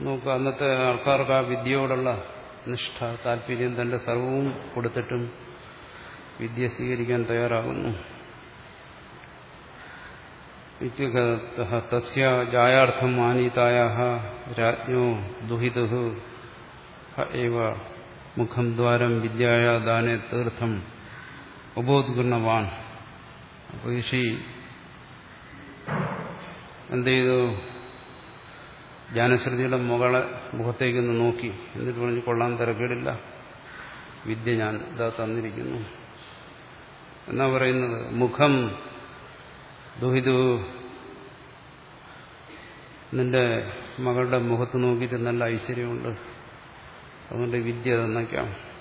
നോക്കുക അന്നത്തെ ആൾക്കാർക്ക് ആ വിദ്യയോടുള്ള നിഷ്ഠ താല്പര്യം തന്റെ സർവവും കൊടുത്തിട്ടും വിദ്യ സ്വീകരിക്കാൻ തയ്യാറാകുന്നു. തസ്യ ജായാർത്ഥം ആനീതായ ദുഹിതു മുഖം ദ്വാരം വിദ്യായ ദാനെ തീർത്ഥം ഉപോദ്ഗുണവാൻ ഋഷി എന്ത് ചെയ്തു ജ്ഞാനശ്രുതിയുടെ മുകളെ മുഖത്തേക്കൊന്ന് നോക്കി. എന്നിട്ട് പറഞ്ഞു കൊള്ളാൻ തിരക്കേടില്ല. വിദ്യ ഞാൻ ഇതാ തന്നിരിക്കുന്നു. എന്നാ പറയുന്നത്? മുഖം ദുഹിതു നിന്റെ മകളുടെ മുഖത്ത് നോക്കിയിട്ട് നല്ല ഐശ്വര്യമുണ്ട്. അതുകൊണ്ട് വിദ്യ തന്നയ്ക്കാം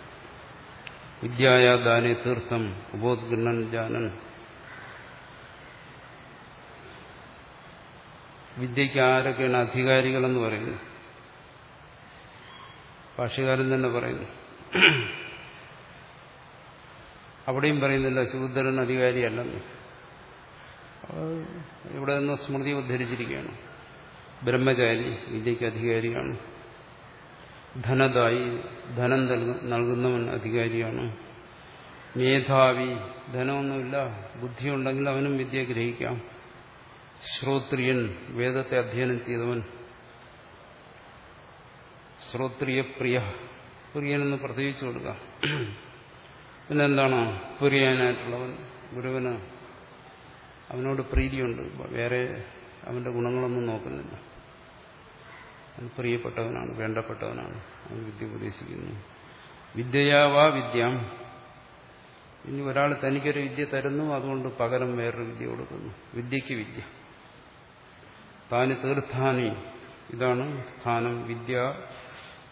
വിദ്യായ ദാനെ തീർത്ഥം ഉപോദ്ഗണ്ണൻ ജാനൻ. വിദ്യയ്ക്ക് ആരൊക്കെയാണ് അധികാരികളെന്ന് പറയുന്നു. ഭാഷകാരൻ തന്നെ പറയുന്നു. അവിടെയും പറയുന്നില്ല ശൂദ്രൻ അധികാരിയല്ലെന്ന്. ഇവിടെ നിന്ന് സ്മൃതി ഉദ്ധരിച്ചിരിക്കുകയാണ്. ബ്രഹ്മചാരി വിദ്യയ്ക്ക് അധികാരിയാണ്. ധനദായി ധനം നൽകുന്നവൻ അധികാരിയാണ്. മേധാവി ധനമൊന്നുമില്ല ബുദ്ധിയുണ്ടെങ്കിൽ അവനും വിദ്യ ഗ്രഹിക്കാം. ശ്രോത്രിയൻ വേദത്തെ അധ്യയനം ചെയ്തവൻ. ശ്രോത്രിയ പ്രിയ പ്രിയനെന്ന് പ്രത്യേകിച്ചു കൊടുക്കാം. പിന്നെന്താണ്? പുരിയാനായിട്ടുള്ളവൻ ഗുരുവന് അവനോട് പ്രീതിയുണ്ട്. വേറെ അവന്റെ ഗുണങ്ങളൊന്നും നോക്കുന്നില്ല. അവൻ പ്രിയപ്പെട്ടവനാണ് വേണ്ടപ്പെട്ടവനാണ്. അവൻ വിദ്യ ഉപദേശിക്കുന്നു. വിദ്യയാവാ വിദ്യാം. ഇനി ഒരാൾ തനിക്കൊരു വിദ്യ തരുന്നു അതുകൊണ്ട് പകരം വേറൊരു വിദ്യ കൊടുക്കുന്നു. വിദ്യയ്ക്ക് വിദ്യ. താന് തീർത്ഥാനി. ഇതാണ് സ്ഥാനം. വിദ്യ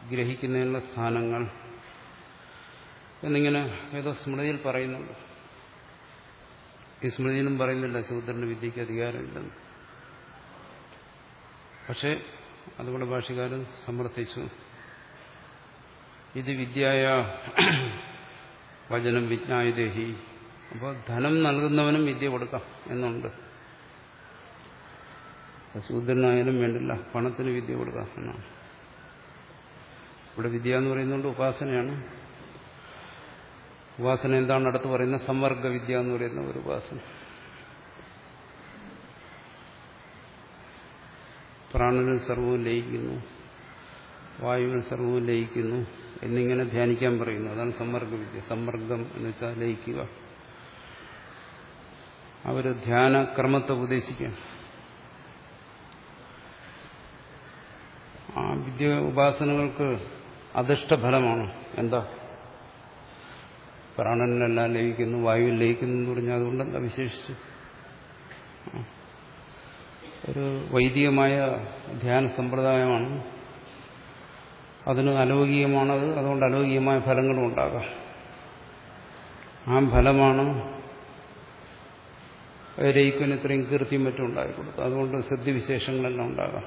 ഗ്രഹിക്കുന്നതിനുള്ള സ്ഥാനങ്ങൾ. എന്നിങ്ങനെ ഏതോ സ്മൃതിയിൽ പറയുന്നുണ്ട്. ഈ സ്മൃതിയിലും പറയുന്നില്ല ശൂദ്രന്റെ വിദ്യയ്ക്ക് അധികാരമില്ലെന്ന്. പക്ഷെ അതുകൊണ്ട് ഭാഷകാരൻ സമർത്ഥിച്ചു. ഇത് വിദ്യായ വചനം വിജ്ഞായുദേഹി അപ്പോൾ ധനം നൽകുന്നവനും വിദ്യ കൊടുക്കാം എന്നുണ്ട്. ശൂദ്രനായാലും വേണ്ടില്ല പണത്തിന് വിദ്യ കൊടുക്കാം എന്നാണ്. ഇവിടെ വിദ്യ എന്ന് പറയുന്നുണ്ട് ഉപാസനയാണ്. ഉപാസന എന്താണ് അടുത്ത് പറയുന്ന സമ്പർക്ക വിദ്യ എന്ന് പറയുന്ന ഒരു ഉപാസന. പ്രാണനിൽ സർവവും ലയിക്കുന്നു. വായുവിൽ സർവവും ലയിക്കുന്നു. എന്നിങ്ങനെ ധ്യാനിക്കാൻ പറയുന്നു. അതാണ് സമ്മർഗ വിദ്യ സമ്മർഗം എന്ന് വെച്ചാൽ ലയിക്കുക. അവർ ധ്യാനക്രമത്തെ ഉപദേശിക്കാം ആ വിദ്യ ഉപാസനകൾക്ക് അധിഷ്ഠഫലമാണ്. എന്താ? പ്രാണനിലെല്ലാം ലയിക്കുന്നു വായുവിൽ ലയിക്കുന്നു എന്ന് പറഞ്ഞാൽ അതുകൊണ്ടല്ല വിശേഷിച്ച്. ഒരു വൈദികമായ ധ്യാന സമ്പ്രദായമാണ്. അതിന് അലൗകികമാണത് അതുകൊണ്ട് അലൗകികമായ ഫലങ്ങളും ഉണ്ടാകാം. ആ ഫലമാണ് രയിക്കുവിന് ഇത്രയും കീർത്തിയും മറ്റും ഉണ്ടായിക്കൊടുത്തു അതുകൊണ്ട് സിദ്ധിവിശേഷങ്ങളെല്ലാം ഉണ്ടാകാം.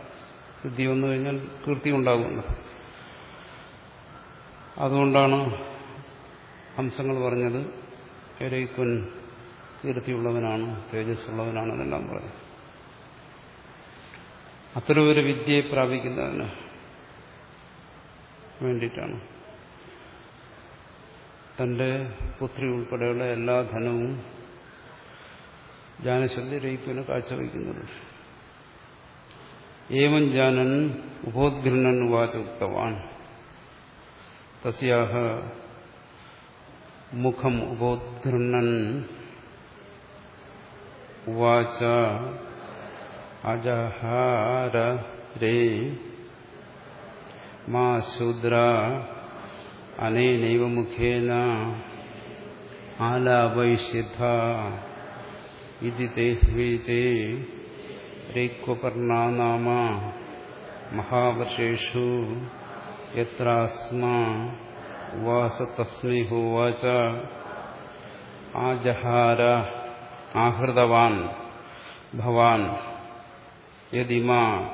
സിദ്ധി വന്നു കഴിഞ്ഞാൽ കീർത്തി ഉണ്ടാകുന്നു അതുകൊണ്ടാണ് ഹംസങ്ങൾ പറഞ്ഞത് രയിക്കുൻ കീർത്തിയുള്ളവനാണ് തേജസ്സുള്ളവനാണെന്നെല്ലാം പറയും അത്തരം ഒരു വിദ്യയെ പ്രാപിക്കുന്നതിന് വേണ്ടിയിട്ടാണ്. തന്റെ പുത്രി ഉൾപ്പെടെയുള്ള എല്ലാ ധനവും ജാനശബ്ദ രയിപ്പിന് കാഴ്ചവെക്കുന്നത് ഏവൻ ജാനൻ ഉപോദ്ഘൃണൻ വാച ഉക്തവാൻ. തസ്യാഹ മുഖം ഉപോദ്ഗൃണൻ ഉവാച അജഹാര രേ. മാ ശൂദ്ര അനേനൈവ മുഖേന ആലാപയിഷ്യഥ. ഇതി തേ ഹ്വീതേ രേക്വപർണാ നാമ മഹാവർഷേഷു യത്രാസ്മാ ഉവാസ ആജഹാര ആഹൃതവാൻ ഭവാൻ. യദിമാ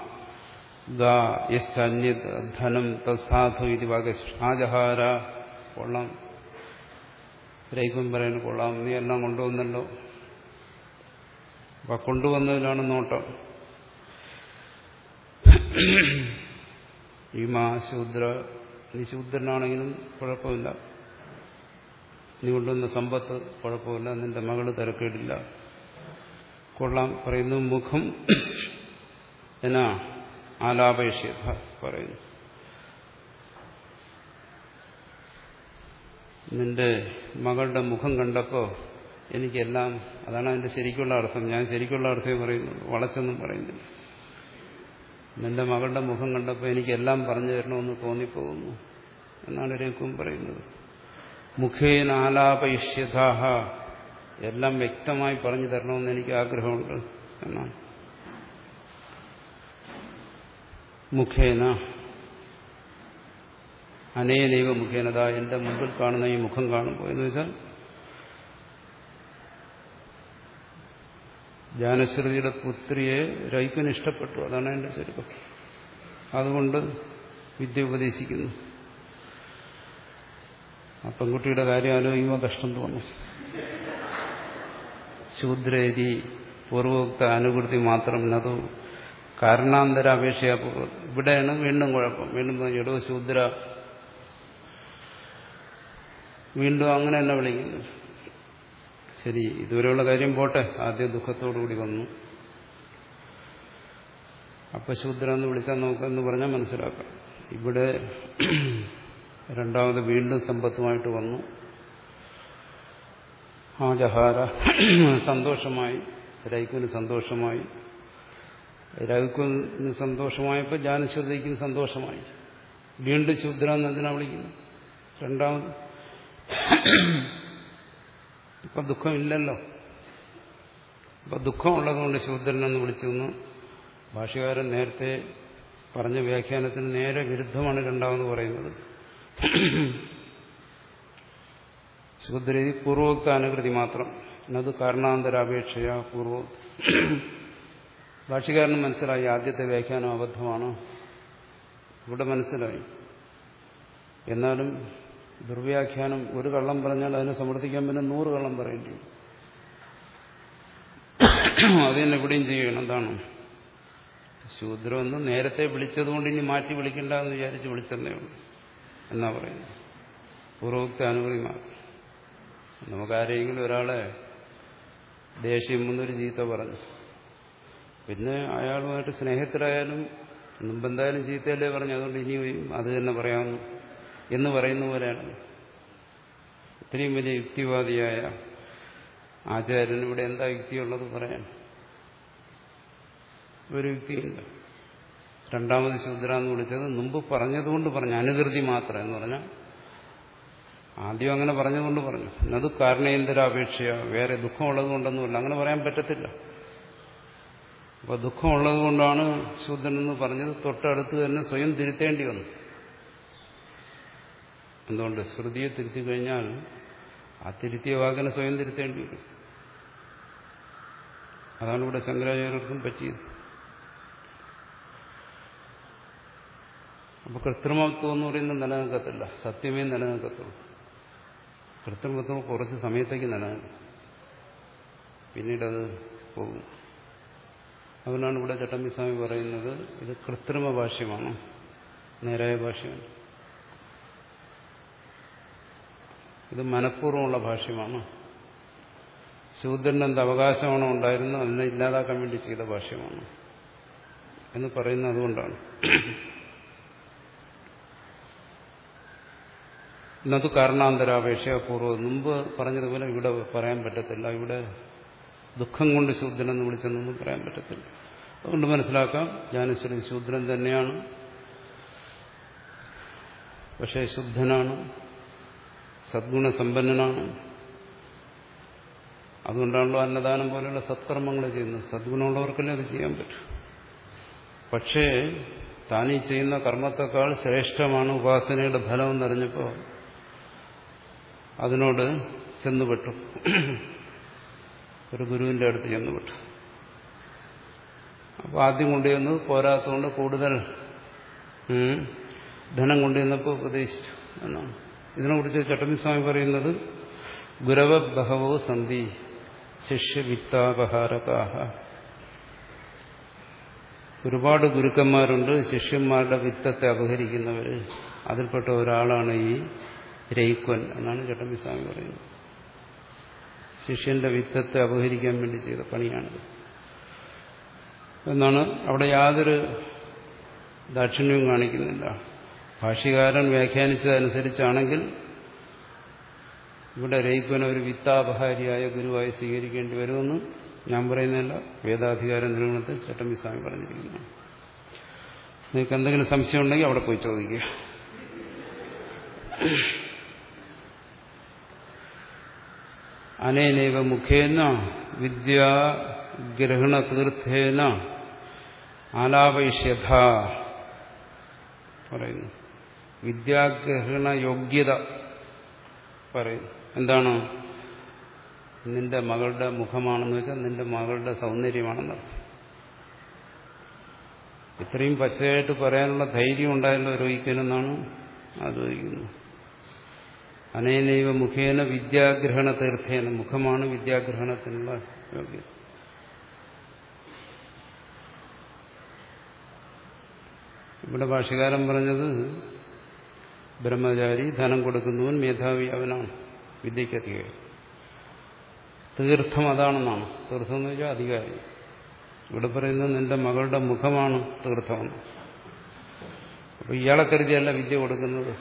ഗാ യശ്ചന്യത് ധനം തസാധു ഇത് വാക്യ ആജഹാര കൊള്ളാം. രൈക്കും പറയുന്നു കൊള്ളാം. നീ എല്ലാം കൊണ്ടുവന്നല്ലോ. അപ്പൊ കൊണ്ടുവന്നതിലാണ് നോട്ടം. ഈ മാ ശൂദ്ര നീ ശൂദ്രനാണെങ്കിലും കുഴപ്പമില്ല. നീ കൊണ്ടുവന്ന സമ്പത്ത് കുഴപ്പമില്ല. നിന്റെ മകൾ തിരക്കേടില്ല. കൊള്ളാം പറയുന്നു. മുഖം എന്നാ ആലാപേക്ഷ്യത പറയുന്നു. നിന്റെ മകളുടെ മുഖം കണ്ടപ്പോ എനിക്കെല്ലാം അതാണ് അതിന്റെ ശരിക്കുള്ള അർത്ഥം. ഞാൻ ശരിക്കുള്ള അർത്ഥമേ പറയുന്നുള്ളൂ. വളച്ചെന്നും പറയുന്നില്ല. നിന്റെ മകളുടെ മുഖം കണ്ടപ്പോൾ എനിക്കെല്ലാം പറഞ്ഞു തരണമെന്ന് തോന്നിപ്പോകുന്നു എന്നാണ് രേക്കും പറയുന്നത്. മുഖേന ആലാപയിഷ്യതാഹ എല്ലാം വ്യക്തമായി പറഞ്ഞു തരണമെന്ന് എനിക്ക് ആഗ്രഹമുണ്ട് എന്നാണ്. മുഖേന. അനേനൈവ മുഖേനത. എന്റെ മുമ്പിൽ കാണുന്ന ഈ മുഖം കാണുമ്പോൾ എന്ന് വെച്ചാൽ ജാനശ്രുതിയുടെ പുത്രിയെ രൈക്കന് ഇഷ്ടപ്പെട്ടു. അതാണ് എന്റെ ചെറുപ്പം അതുകൊണ്ട് വിദ്യ ഉപദേശിക്കുന്നു. ആ പെൺകുട്ടിയുടെ കാര്യം ആലോചിക്കുമ്പോൾ കഷ്ടം തോന്നും. ശൂദ്രേരി പൂർവോക്ത അനുകൃതി മാത്രം നതു കാരണാന്തരാപേക്ഷയാപൂർവം ഇവിടെയാണ് വീണ്ടും കുഴപ്പം. വീണ്ടും എടോ ശൂദ്ര. വീണ്ടും അങ്ങനെ തന്നെ വിളിക്കുന്നു. ശരി ഇതുവരെയുള്ള കാര്യം പോട്ടെ. ആദ്യം ദുഃഖത്തോടുകൂടി വന്നു. അപ്പശൂദ്ര എന്ന് വിളിച്ചാൽ നോക്കെന്ന് പറഞ്ഞാൽ മനസ്സിലാക്കാം. ഇവിടെ രണ്ടാമത് വീണ്ടും സമ്പത്തുമായിട്ട് വന്നു. ആ ജഹാര സന്തോഷമായി. രൈക്കുവിന് സന്തോഷമായി. രഘുവിന് സന്തോഷമായപ്പോൾ ജാനശ്രുതിക്കും സന്തോഷമായി. വീണ്ടും ശൂദ്ര എന്ന് എന്തിനാ വിളിക്കുന്നു രണ്ടാമത് ഇപ്പൊ ദുഃഖമില്ലല്ലോ. ഇപ്പൊ ദുഃഖമുള്ളതുകൊണ്ട് ശൂദ്രനെന്ന് വിളിച്ചെന്ന് ഭാഷകാരൻ നേരത്തെ പറഞ്ഞ വ്യാഖ്യാനത്തിന് നേരെ വിരുദ്ധമാണ് രണ്ടാമെന്ന് പറയുന്നത്. ശൂദ്രതി പൂർവോക്ത അനുകൃതി മാത്രം. എന്നത് കാരണാന്തരാപേക്ഷയ പൂർവ ഭാഷകാരന് മനസ്സിലായി ആദ്യത്തെ വ്യാഖ്യാനം അബദ്ധമാണ്. ഇവിടെ മനസ്സിലായി. എന്നാലും ദുർവ്യാഖ്യാനം ഒരു കള്ളം പറഞ്ഞാൽ അതിനെ സമർത്ഥിക്കാൻ പിന്നെ നൂറ് കള്ളം പറയേണ്ടി വരും. അത് തന്നെ ഇവിടെയും ചെയ്യണം. എന്താണ്? ശൂദ്രമെന്ന് നേരത്തെ വിളിച്ചതുകൊണ്ട് ഇനി മാറ്റി വിളിക്കണ്ട എന്ന് വിചാരിച്ച് വിളിച്ചതേ ഉള്ളൂ. എന്നാ പറയുന്നത്? പൂർവോക്ത അനുമതി നമുക്കാരെങ്കിലും ഒരാളെ ദേഷ്യം മുന്നൊരു ചീത്ത പറഞ്ഞു. പിന്നെ അയാളുമായിട്ട് സ്നേഹത്തിലായാലും മുമ്പെന്തായാലും ചീത്തയല്ലേ പറഞ്ഞു. അതുകൊണ്ട് ഇനി അത് തന്നെ പറയാമെന്ന് എന്ന് പറയുന്ന പോലെയാണ്. ഇത്രയും വലിയ യുക്തിവാദിയായ ആചാര്യൻ ഇവിടെ എന്താ യുക്തിയുള്ളത് പറയാൻ? ഒരു യുക്തിയില്ല രണ്ടാമത് ശൂദ്ര എന്ന് വിളിച്ചത് മുമ്പ് പറഞ്ഞതുകൊണ്ട് പറഞ്ഞു. അനുകൃതി മാത്രം എന്ന് പറഞ്ഞാൽ ആദ്യം അങ്ങനെ പറഞ്ഞതുകൊണ്ട് പറഞ്ഞു. എന്നത് കാരണേന്തരാപേക്ഷയ വേറെ ദുഃഖമുള്ളത് കൊണ്ടൊന്നുമില്ല അങ്ങനെ പറയാൻ പറ്റത്തില്ല. അപ്പൊ ദുഃഖമുള്ളത് കൊണ്ടാണ് ശൂദ്രനെന്ന് പറഞ്ഞത്. തൊട്ടടുത്ത് തന്നെ സ്വയം തിരുത്തേണ്ടി വന്നു. എന്തുകൊണ്ട് ശ്രുതിയെ തിരുത്തി കഴിഞ്ഞാൽ ആ തിരുത്തിയ വാക്കിനെ സ്വയം തിരുത്തേണ്ടി വരും. അതാണ് ഇവിടെ ശങ്കരാചാര്യർക്കും പറ്റിയത്. അപ്പൊ കൃത്രിമത്വം എന്ന് പറയുന്നത് നിലനിൽക്കത്തില്ല. സത്യമേ നിലനിൽക്കത്തുള്ളൂ. കൃത്രിമത്വം കുറച്ച് സമയത്തേക്ക് നിലനിൽക്കും. പിന്നീടത് പോകും. അതിനാണ് ഇവിടെ ചട്ടമ്പി സ്വാമി പറയുന്നത് ഇത് കൃത്രിമ ഭാഷ്യമാണ്. നേരായ ഭാഷ്യമാണ്. ഇത് മനഃപൂർവമുള്ള ഭാഷ്യമാണ്. ശൂദ്രന് എന്ത് അവകാശമാണോ ഉണ്ടായിരുന്നത് അതിനെ ഇല്ലാതാക്കാൻ വേണ്ടി ചെയ്ത ഭാഷ്യമാണ് എന്ന് പറയുന്നത് അതുകൊണ്ടാണ്. ഇന്നത് കാരണാന്തരാപേക്ഷപൂർവം മുമ്പ് പറഞ്ഞതുപോലെ ഇവിടെ പറയാൻ പറ്റത്തില്ല. ഇവിടെ ദുഃഖം കൊണ്ട് ശൂദ്രനെന്ന് വിളിച്ചെന്നൊന്നും പറയാൻ പറ്റത്തില്ല. അതുകൊണ്ട് മനസ്സിലാക്കാം ജ്ഞാനശ്വരൻ ശൂദ്രൻ തന്നെയാണ്. പക്ഷേ ശുദ്ധനാണ്. സദ്ഗുണസമ്പന്നനാണ്. അതുകൊണ്ടാണല്ലോ അന്നദാനം പോലെയുള്ള സത്കർമ്മങ്ങൾ ചെയ്യുന്നത്. സദ്ഗുണമുള്ളവർക്കല്ലേ അത് ചെയ്യാൻ പറ്റും? പക്ഷേ താനീ ചെയ്യുന്ന കർമ്മത്തെക്കാൾ ശ്രേഷ്ഠമാണ് ഉപാസനയുടെ ഫലം എന്നറിഞ്ഞപ്പോൾ അതിനോട് ചെന്നുപെട്ടു. ഒരു ഗുരുവിന്റെ അടുത്ത് ചെന്നുപെട്ടു. അപ്പോൾ ആദ്യം കൊണ്ടുവന്നു പോരാത്തതുകൊണ്ട് കൂടുതൽ ധനം കൊണ്ടുവന്നപ്പോൾ ഉപദേശിച്ചു എന്നാണ്. ഇതിനെക്കുറിച്ച് ചട്ടമ്പിസ്വാമി പറയുന്നത് ഗുരവ ബഹവോ സന്ധി ശിഷ്യവിത്താപഹാരകാഹ ഒരുപാട് ഗുരുക്കന്മാരുണ്ട് ശിഷ്യന്മാരുടെ വിത്തത്തെ അപഹരിക്കുന്നവർ അതിൽപ്പെട്ട ഒരാളാണ് ഈ രയിക്വൻ എന്നാണ് ചട്ടമ്പിസ്വാമി പറയുന്നത്. ശിഷ്യന്റെ വിത്തത്തെ അപഹരിക്കാൻ വേണ്ടി ചെയ്ത പണിയാണിത്. എന്നാണ് അവിടെ യാതൊരു ദാക്ഷിണ്യവും കാണിക്കുന്നില്ല. ഭാഷ്യകാരൻ വ്യാഖ്യാനിച്ചതനുസരിച്ചാണെങ്കിൽ ഇവിടെ രയിക്കുവനെ ഒരു വിത്താപഹാരിയായ ഗുരുവായി സ്വീകരിക്കേണ്ടി വരുമെന്ന് ഞാൻ പറയുന്നതല്ല. വേദാധികാര നിരൂപണത്തിൽ ചട്ടമ്പി സ്വാമി പറഞ്ഞിരിക്കുന്നു. നിങ്ങൾക്ക് എന്തെങ്കിലും സംശയം ഉണ്ടെങ്കിൽ അവിടെ പോയി ചോദിക്കുക. അനേനൈവ മുഖേന വിദ്യാഗ്രഹണതീർത്ഥേന ആലാപയിഷ്യഥ പറയുന്നു. വിദ്യാഗ്രഹണ യോഗ്യത പറയും. എന്താണ്? നിന്റെ മകളുടെ മുഖമാണെന്ന് വെച്ചാൽ നിന്റെ മകളുടെ സൗന്ദര്യമാണെന്ന് ഇത്രയും പച്ചയായിട്ട് പറയാനുള്ള ധൈര്യം ഉണ്ടായല്ലോ രോഹിക്കനെന്നാണ് ആലോചിക്കുന്നത് അനേനൈവ മുഖേന വിദ്യാഗ്രഹണ തീർത്ഥേന മുഖമാണ് വിദ്യാഗ്രഹണത്തിനുള്ള യോഗ്യത. ഇവിടെ ഭാഷകാരം പറഞ്ഞത് ബ്രഹ്മചാരി ധനം കൊടുക്കുന്നവൻ മേധാവി അവനാണ്. വിദ്യയ്ക്ക് അധികാരി. തീർത്ഥം അതാണെന്നാണ്. തീർത്ഥം എന്ന് വെച്ചാൽ അധികാരി. ഇവിടെ പറയുന്നത് നിന്റെ മകളുടെ മുഖമാണ് തീർത്ഥമെന്ന് അപ്പൊ ഇയാളെ കരുതിയല്ല വിദ്യ കൊടുക്കുന്നത്.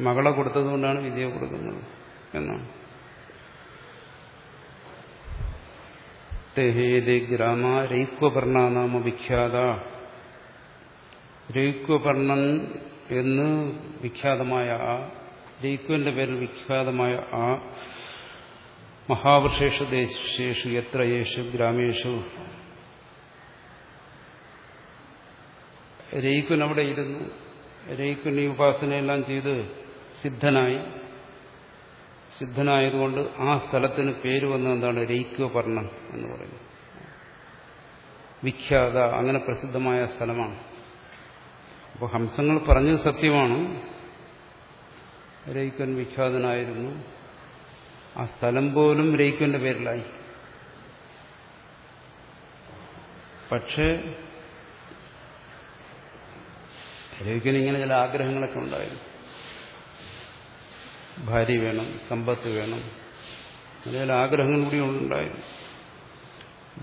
മകളെ കൊടുത്തതുകൊണ്ടാണ് വിദ്യ കൊടുക്കുന്നത് എന്നാണ്. ഗ്രാമ രൈക്വപർണ നാമ വിഖ്യാത. രൈക്വപർണൻ എന്ന് വിഖ്യാതമായ ആ രൈക്വന്റെ പേരിൽ വിഖ്യാതമായ ആ മഹാവൃഷേഷു ദേശേഷു എത്ര യേശു ഗ്രാമേഷു രയിക്കുൻ അവിടെ ഇരുന്നു. രയിക്കുൻ ഈ ഉപാസനയെല്ലാം ചെയ്ത് സിദ്ധനായി. സിദ്ധനായതുകൊണ്ട് ആ സ്ഥലത്തിന് പേര് വന്നത് എന്താണ് പർണം എന്ന് പറയുന്നത്. വിഖ്യാത അങ്ങനെ പ്രസിദ്ധമായ സ്ഥലമാണ്. അപ്പോൾ ഹംസങ്ങൾ പറഞ്ഞത് സത്യമാണ്. രൈക്കൻ വിഖ്യാതനായിരുന്നു. ആ സ്ഥലം പോലും രൈക്കന്റെ പേരിലായി. പക്ഷേ രൈക്കന് ഇങ്ങനെ ചില ആഗ്രഹങ്ങളൊക്കെ ഉണ്ടായിരുന്നു. ഭാര്യ വേണം സമ്പത്ത് വേണം അങ്ങനെ ചില ആഗ്രഹങ്ങൾ കൂടി ഉണ്ടായിരുന്നു.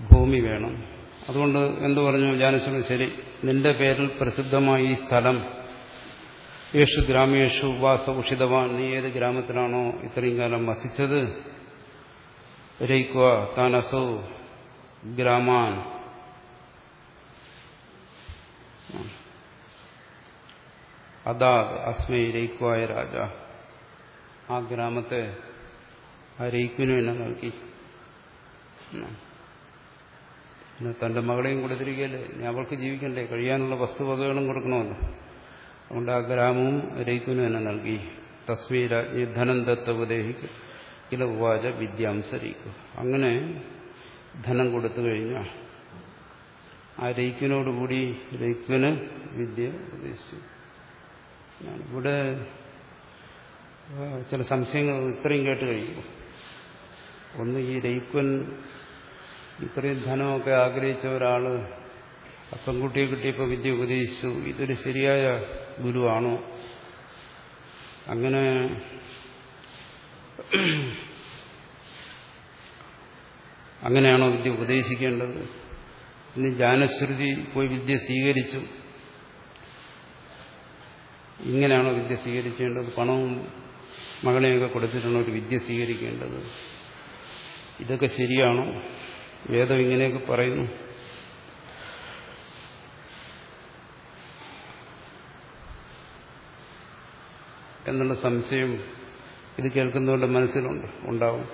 ഭൂമി വേണം അതുകൊണ്ട് എന്തു പറഞ്ഞു? ജാനശ്വരൻ ശരി. നിന്റെ പേരിൽ പ്രസിദ്ധമായ ഈ സ്ഥലം യേശു ഗ്രാമേഷു വാസ ഉഷിതവാൻ നീ ഏത് ഗ്രാമത്തിലാണോ ഇത്രയും കാലം വസിച്ചത്? രയിക്കുക താൻ അസൗ ഗ്രാമാൻ. അതാത് അസ്മൈ രയിക്കുവായ രാജ. ആ ഗ്രാമത്തെ ആ രയിക്കുവിന് എന്നെ നൽകി. തന്റെ മകളെയും കൊടുത്തിരിക്കുകയല്ലേ ഇനി അവൾക്ക് ജീവിക്കണ്ടേ? കഴിയാനുള്ള വസ്തുവകകളും കൊടുക്കണമല്ലോ. അതുകൊണ്ട് ആ ഗ്രാമവും രഹിക്കുന്നു എന്നെ നൽകി. തസ്മീ രാജ്ഞി ധനം ദത്തപദേഹിക്ക് കില ഉവാച വിദ്യാംസരിക്കും അങ്ങനെ ധനം കൊടുത്തു കഴിഞ്ഞാൽ ആ രയിക്കിനോടുകൂടി രയിക്കിന് വിദ്യ ഉപദേശിച്ചു. ഇവിടെ ചില സംശയങ്ങൾ ഇത്രയും കേട്ട് കഴിയുമ്പോൾ ഒന്ന് ഈ രൈക്വൻ ഇത്രയും ധനമൊക്കെ ആഗ്രഹിച്ച ഒരാൾ പെൺകുട്ടിയെ കിട്ടിയപ്പോൾ വിദ്യ ഉപദേശിച്ചു. ഇതൊരു ശരിയായ ഗുരുവാണോ? അങ്ങനെ അങ്ങനെയാണോ വിദ്യ ഉപദേശിക്കേണ്ടത്? ഇനി ജാനശ്രുതി പോയി വിദ്യ സ്വീകരിച്ചു. ഇങ്ങനെയാണോ വിദ്യ സ്വീകരിക്കേണ്ടത്? പണവും മകളെയൊക്കെ കൊടുത്തിട്ടാണോ ഒരു വിദ്യ സ്വീകരിക്കേണ്ടത്? ഇതൊക്കെ ശരിയാണോ? വേദം ഇങ്ങനെയൊക്കെ പറയുന്നു. എന്നുള്ള സംശയം ഇത് കേൾക്കുന്നവരുടെ മനസ്സിലുണ്ട് ഉണ്ടാവും.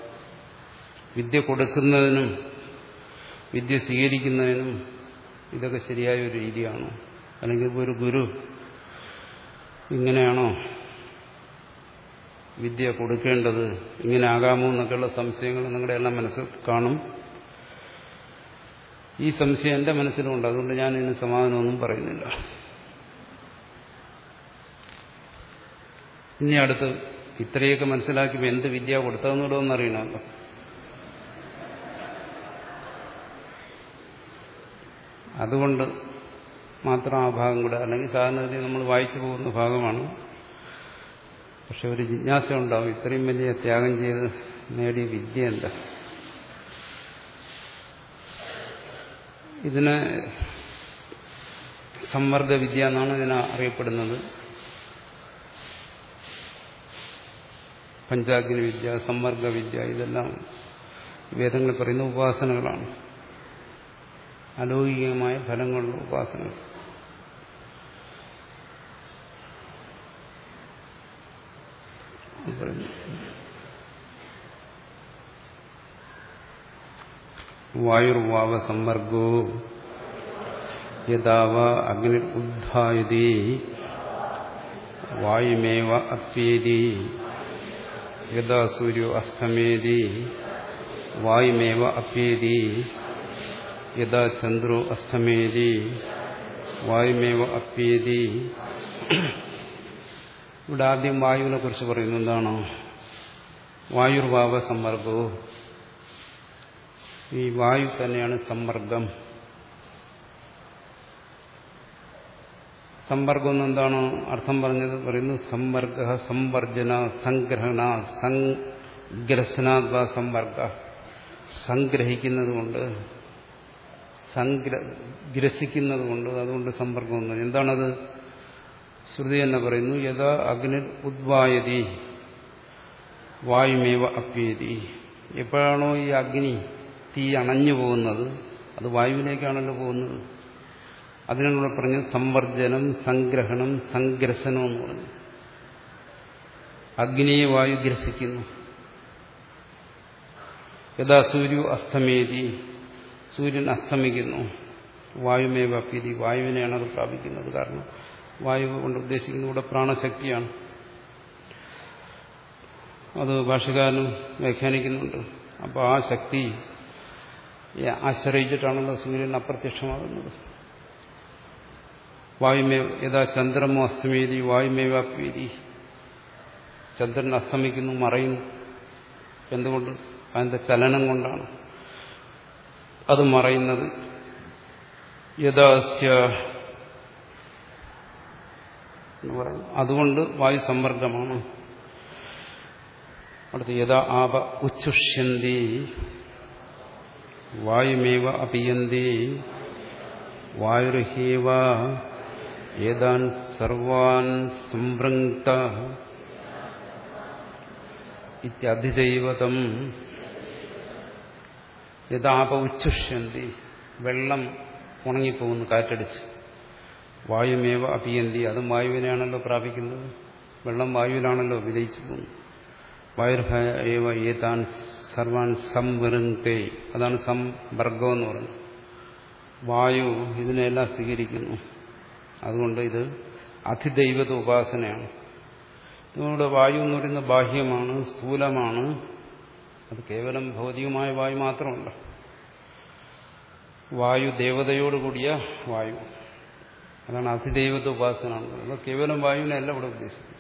വിദ്യ കൊടുക്കുന്നതിനും വിദ്യ സ്വീകരിക്കുന്നതിനും ഇതൊക്കെ ശരിയായ ഒരു രീതിയാണോ. അല്ലെങ്കിൽ ഒരു ഗുരു ഇങ്ങനെയാണോ വിദ്യ കൊടുക്കേണ്ടത് ഇങ്ങനെ ആകാമോ എന്നൊക്കെയുള്ള സംശയങ്ങൾ നിങ്ങളുടെ എല്ലാം മനസ്സിൽ കാണും. ഈ സംശയം എന്റെ മനസ്സിലുണ്ട്. അതുകൊണ്ട് ഞാൻ ഇതിന് സമാധാനമൊന്നും പറയുന്നില്ല. ഇനി അടുത്ത് ഇത്രയൊക്കെ മനസ്സിലാക്കിയപ്പോൾ എന്ത് വിദ്യ കൊടുത്തതെന്നൂടെ ഒന്നറിയണമല്ലോ അതുകൊണ്ട് മാത്രം ആ ഭാഗം കൂടെ അല്ലെങ്കിൽ സാധാരണഗതി നമ്മൾ വായിച്ചു പോകുന്ന ഭാഗമാണ്. പക്ഷെ ഒരു ജിജ്ഞാസ ഉണ്ടാവും ഇത്രയും വലിയ ത്യാഗം ചെയ്ത് നേടിയ വിദ്യ എന്താ ഇതിന് സംവർഗവിദ്യ വിദ്യ എന്നാണ് ഇതിനെ അറിയപ്പെടുന്നത്. പഞ്ചാഗ്നി വിദ്യ സമ്മർദ്ദ വിദ്യ ഇതെല്ലാം വേദങ്ങൾ പറയുന്ന ഉപാസനകളാണ്. അലൗകികമായ ഫലങ്ങളുള്ള ഉപാസനകൾ. വായുർവാവ സമ്മർഗോ യഥാവ അഗ്നി ഉദ്ധായതി വായുമേവ അപ്യേതി യഥാ സൂര്യോ അസ്തമേതി വായുമേവ അപ്യേതി യഥാ ചന്ദ്രോ അസ്തമേതി വായുമേവ അപ്യേതി ഇവിടെ ആദ്യം വായുവിനെ കുറിച്ച് പറയുന്നത് എന്താണോ? വായുർഭാവ സമ്മർദ്ദവും ഈ വായു തന്നെയാണ് സമ്പർഗം. സമ്പർക്കം എന്നെന്താണോ അർത്ഥം പറഞ്ഞത്? പറയുന്നു സമ്പർക്ക സംവർജന സംഗ്രഹണ സംഗ്രസനാത്മ സമ്പർക്ക സംഗ്രഹിക്കുന്നതുകൊണ്ട് ഗ്രസിക്കുന്നതുകൊണ്ട് അതുകൊണ്ട് സമ്പർക്കം എന്ന് പറയും എന്താണത്? ശ്രുതി എന്ന് പറയുന്നു യഥാ അഗ്നിർ ഉദ്വായതി വായുമേവ അപ്യേതി. എപ്പോഴാണോ ഈ അഗ്നി തീ അണഞ്ഞു പോകുന്നത്. അത് വായുവിലേക്കാണല്ലോ പോകുന്നത്. അതിനുള്ള പറഞ്ഞ സംവർജനം സംഗ്രഹണം സംഗ്രസനം എന്ന് പറഞ്ഞു. അഗ്നിയെ വായു ഗ്രസിക്കുന്നു. യഥാ സൂര്യ അസ്തമേതി സൂര്യൻ അസ്തമിക്കുന്നു. വായുമേ വാപ്യതി വായുവിനെയാണ് അത് പ്രാപിക്കുന്നത്. കാരണം വായു കൊണ്ട് ഉദ്ദേശിക്കുന്നത് ഇവിടെ പ്രാണശക്തിയാണ്. അത് ഭാഷകാരനും വ്യാഖ്യാനിക്കുന്നുണ്ട്. അപ്പോൾ ആ ശക്തി ആശ്രയിച്ചിട്ടാണല്ലോ സൂര്യൻ അപ്രത്യക്ഷമാകുന്നത്. വായുമേ യഥാ ചന്ദ്രമോ അസ്തമേതി വായുമേവാപ്യതി ചന്ദ്രൻ അസ്തമിക്കുന്നു മറയുന്നു. എന്തുകൊണ്ട്? അതിന്റെ ചലനം കൊണ്ടാണ്. അത് മറയുന്നത്. യഥാസ്യ അതുകൊണ്ട് വായു സമ്മർദ്ദമാണ്. അടുത്ത് യഥാ ആപ ഉച്ഛുഷ്യന്തി. വായുമേവ അപിയന്തി. വായുർഹേവ ഏതാൻ സർവാൻ സംവൃങ്ക്ത ഇത്യധിദൈവതം യഥാപ ഉച്ഛുഷ്യന്തി. വെള്ളം ഉണങ്ങിപ്പോകുന്നു കാറ്റടിച്ച്. വായുമേവ അപിയന്തി. അതും വായുവിനെയാണല്ലോ പ്രാപിക്കുന്നത്. വെള്ളം വായുവിലാണല്ലോ വിലയിച്ചു പോകുന്നത്. വായുർഹേവ ഏതാൻ സർവാൻ സംവൃങ്ക്തേ അതാണ് സംവർഗം എന്ന് പറയുന്നത്. വായു ഇതിനെല്ലാം സ്വീകരിക്കുന്നു. അതുകൊണ്ട് ഇത് അതിദൈവത ഉപാസനയാണ്. ഇതുകൊണ്ട് വായു എന്ന് പറയുന്നത് ബാഹ്യമാണ് സ്ഥൂലമാണ്. അത് കേവലം ഭൗതികമായ വായു മാത്രമല്ല. വായു ദേവതയോട് കൂടിയ വായു. അതാണ് അതിദൈവത ഉപാസന അത് കേവലം വായുവിനല്ല ഇവിടെ ഉദ്ദേശിക്കുന്നത്.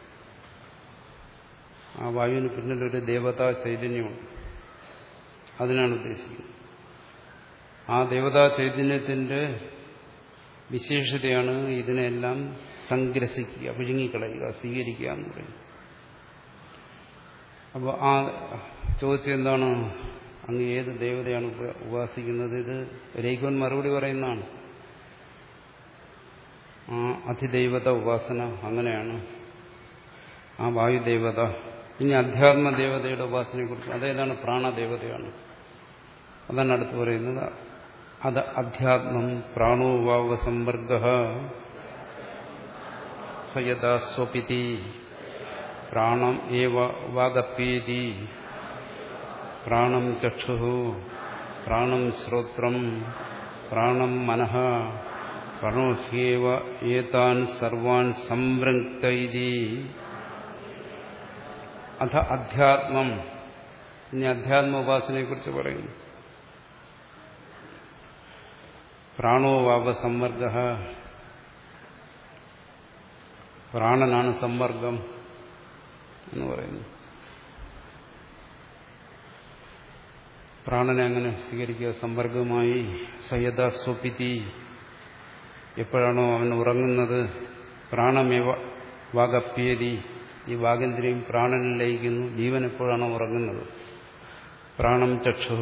ആ വായുവിന് പിന്നിലൊരു ദേവതാ ചൈതന്യമുണ്ട് അതിനാണ് ഉദ്ദേശിക്കുന്നത്. ആ ദേവതാ ചൈതന്യത്തിന്റെ വിശേഷതയാണ് ഇതിനെല്ലാം സംഗ്രസിക്കുക വിഴുങ്ങിക്കളയുക സ്വീകരിക്കുക എന്ന് പറയും അപ്പോൾ ആ ചോദിച്ചെന്താണ് അങ്ങ് ഏത് ദേവതയാണ് ഉപാസിക്കുന്നത് ഇത് രേഖവൻ മറുപടി പറയുന്നതാണ്. ആ അതിദൈവത ഉപാസന അങ്ങനെയാണ്. ആ വായുദേവത ഇനി അധ്യാത്മ ദേവതയുടെ ഉപാസനയെക്കുറിച്ച് അതേതാണ് പ്രാണദേവതയാണ്. അതാണ് അടുത്ത് പറയുന്നത് അത് അധ്യാത്മം പ്രാണോവാവ സമ്പർഗ. സ്വപിതി. പ്രാണം ഏവ വാഗപ്പേതി പ്രാണം ചക്ഷു. പ്രാണം ശ്രോത്രം. പ്രാണം മനഃ. പ്രണോഹ്യേവ ഏതാൻ സർവാൻ സംവൃക്ത അഥ അധ്യാത്മം. ഇനി അധ്യാത്മ ഉപാസനയെക്കുറിച്ച് പറയുന്നു. പ്രാണോവാപ സമ്മർഗ പ്രാണനാണ് സമ്മർഗം എന്ന് പറയുന്നു. പ്രാണനെ അങ്ങനെ സ്വീകരിക്കുക സമ്പർഗമായി സയത സ്വപിതി എപ്പോഴാണോ അവൻ ഉറങ്ങുന്നത് പ്രാണമേവ വാഗപ്യേതി ഈ വാഗേന്ദ്രിയും പ്രാണനിൽ ലയിക്കുന്നു ജീവൻ എപ്പോഴാണോ ഉറങ്ങുന്നത്? പ്രാണം ചക്ഷു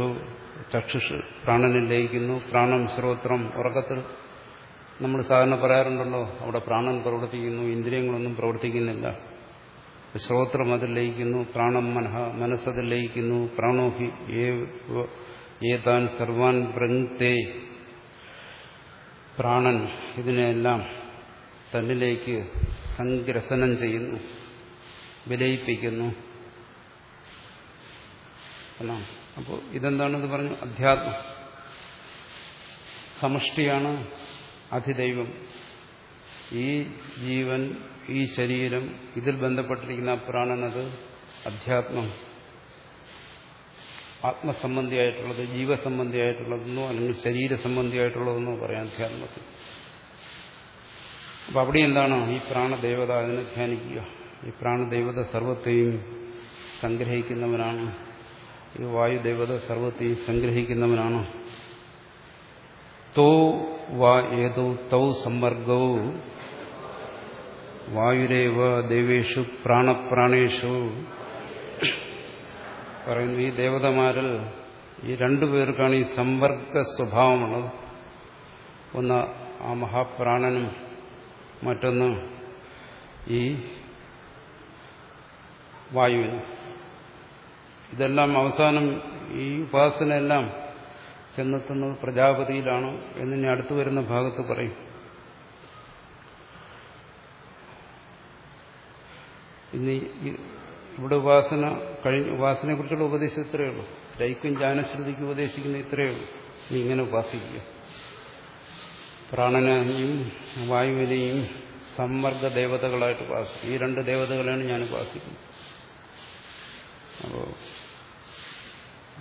ചക്ഷുഷ് പ്രാണനിൽ ലയിക്കുന്നു. പ്രാണം ശ്രോത്രം ഉറക്കത്തിൽ നമ്മൾ സാധാരണ പറയാറുണ്ടല്ലോ അവിടെ പ്രാണൻ പ്രവർത്തിക്കുന്നു ഇന്ദ്രിയങ്ങളൊന്നും പ്രവർത്തിക്കുന്നില്ല. ശ്രോത്രം അതിൽ ലയിക്കുന്നു പ്രാണം മനഃ മനസ്സതിൽ ലയിക്കുന്നു പ്രാണോഹി ഏതാൻ സർവാൻ ബ്രങ്തേ പ്രാണൻ ഇതിനെല്ലാം തന്നിലേക്ക് സംഗ്രസനം ചെയ്യുന്നു വിലയിപ്പിക്കുന്നു. എന്നാണ് അപ്പോൾ ഇതെന്താണെന്ന് പറഞ്ഞു? അധ്യാത്മം. സമഷ്ടിയാണ് അധിദൈവം ഈ ജീവൻ ഈ ശരീരം ഇതിൽ ബന്ധപ്പെട്ടിരിക്കുന്ന പ്രാണനത് അധ്യാത്മം. ആത്മസംബന്ധിയായിട്ടുള്ളത് ജീവസംബന്ധിയായിട്ടുള്ളതെന്നോ അല്ലെങ്കിൽ ശരീരസംബന്ധിയായിട്ടുള്ളതെന്നോ പറയാം അധ്യാത്മത്തിൽ. അപ്പൊ അവിടെ എന്താണ്? ഈ പ്രാണദേവത അതിനെ ധ്യാനിക്കുക. ഈ പ്രാണദേവത സർവത്തെയും സംഗ്രഹിക്കുന്നവനാണ് ഈ വായുദേവത സർവത്തെ സംഗ്രഹിക്കുന്നവനാണ്. തോ വാ ഏതോ തൗ സമ്മർഗവും വായുരേവ ദേവേഷു പ്രാണപ്രാണേഷു. പറയുന്നു ഈ ദേവതമാരിൽ ഈ രണ്ടു പേർക്കാണ് ഈ സമ്പർക്ക സ്വഭാവമുള്ളത്. ഒന്ന് ആ മഹാപ്രാണനും മറ്റൊന്ന് ഈ വായുവിനും. ഇതെല്ലാം അവസാനം ഈ ഉപാസനയെല്ലാം ചെന്നെത്തുന്നത് പ്രജാപതിയിലാണ് എന്നിനി അടുത്തു വരുന്ന ഭാഗത്ത് പറയും. ഇനി ഇവിടെ ഉപാസന കഴിഞ്ഞ ഉപാസനയെ കുറിച്ചുള്ള ഉപദേശം ഇത്രയേ ഉള്ളൂ. ലൈക്കും ജാനശ്രുതിക്കും ഉപദേശിക്കുന്ന ഇത്രയേ ഉള്ളൂ. നീ ഇങ്ങനെ ഉപാസിക്കുക. പ്രാണനെയും വായുവിനെയും സമ്മർദ്ദ ദേവതകളായിട്ട് ഉപാസിക്കും ഈ രണ്ട് ദേവതകളെയാണ് ഞാൻ ഉപാസിക്കുന്നത്. അപ്പോൾ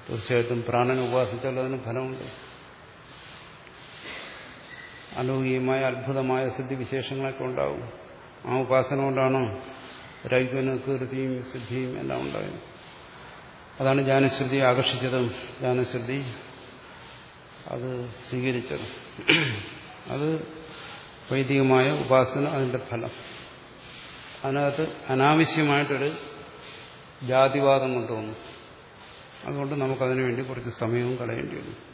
തീർച്ചയായിട്ടും പ്രാണനെ ഉപാസിച്ചാൽ അതിന് ഫലമുണ്ട്. അലൗകികമായ അത്ഭുതമായ സിദ്ധിവിശേഷങ്ങളൊക്കെ ഉണ്ടാവും ആ ഉപാസന കൊണ്ടാണ് രൈവന് കീർത്തിയും സിദ്ധിയും എല്ലാം ഉണ്ടായത്. അതാണ് ജ്ഞാനശ്രുതി ആകർഷിച്ചതും ജ്ഞാനശ്രുതി അത് സ്വീകരിച്ചത്. അത് വൈദികമായ ഉപാസന അതിന്റെ ഫലം. അതിനകത്ത് അനാവശ്യമായിട്ടൊരു ജാതിവാദം കൊണ്ടുവന്നു. അതുകൊണ്ട് നമുക്കതിനു വേണ്ടി കുറച്ച് സമയവും കളയേണ്ടി വരും.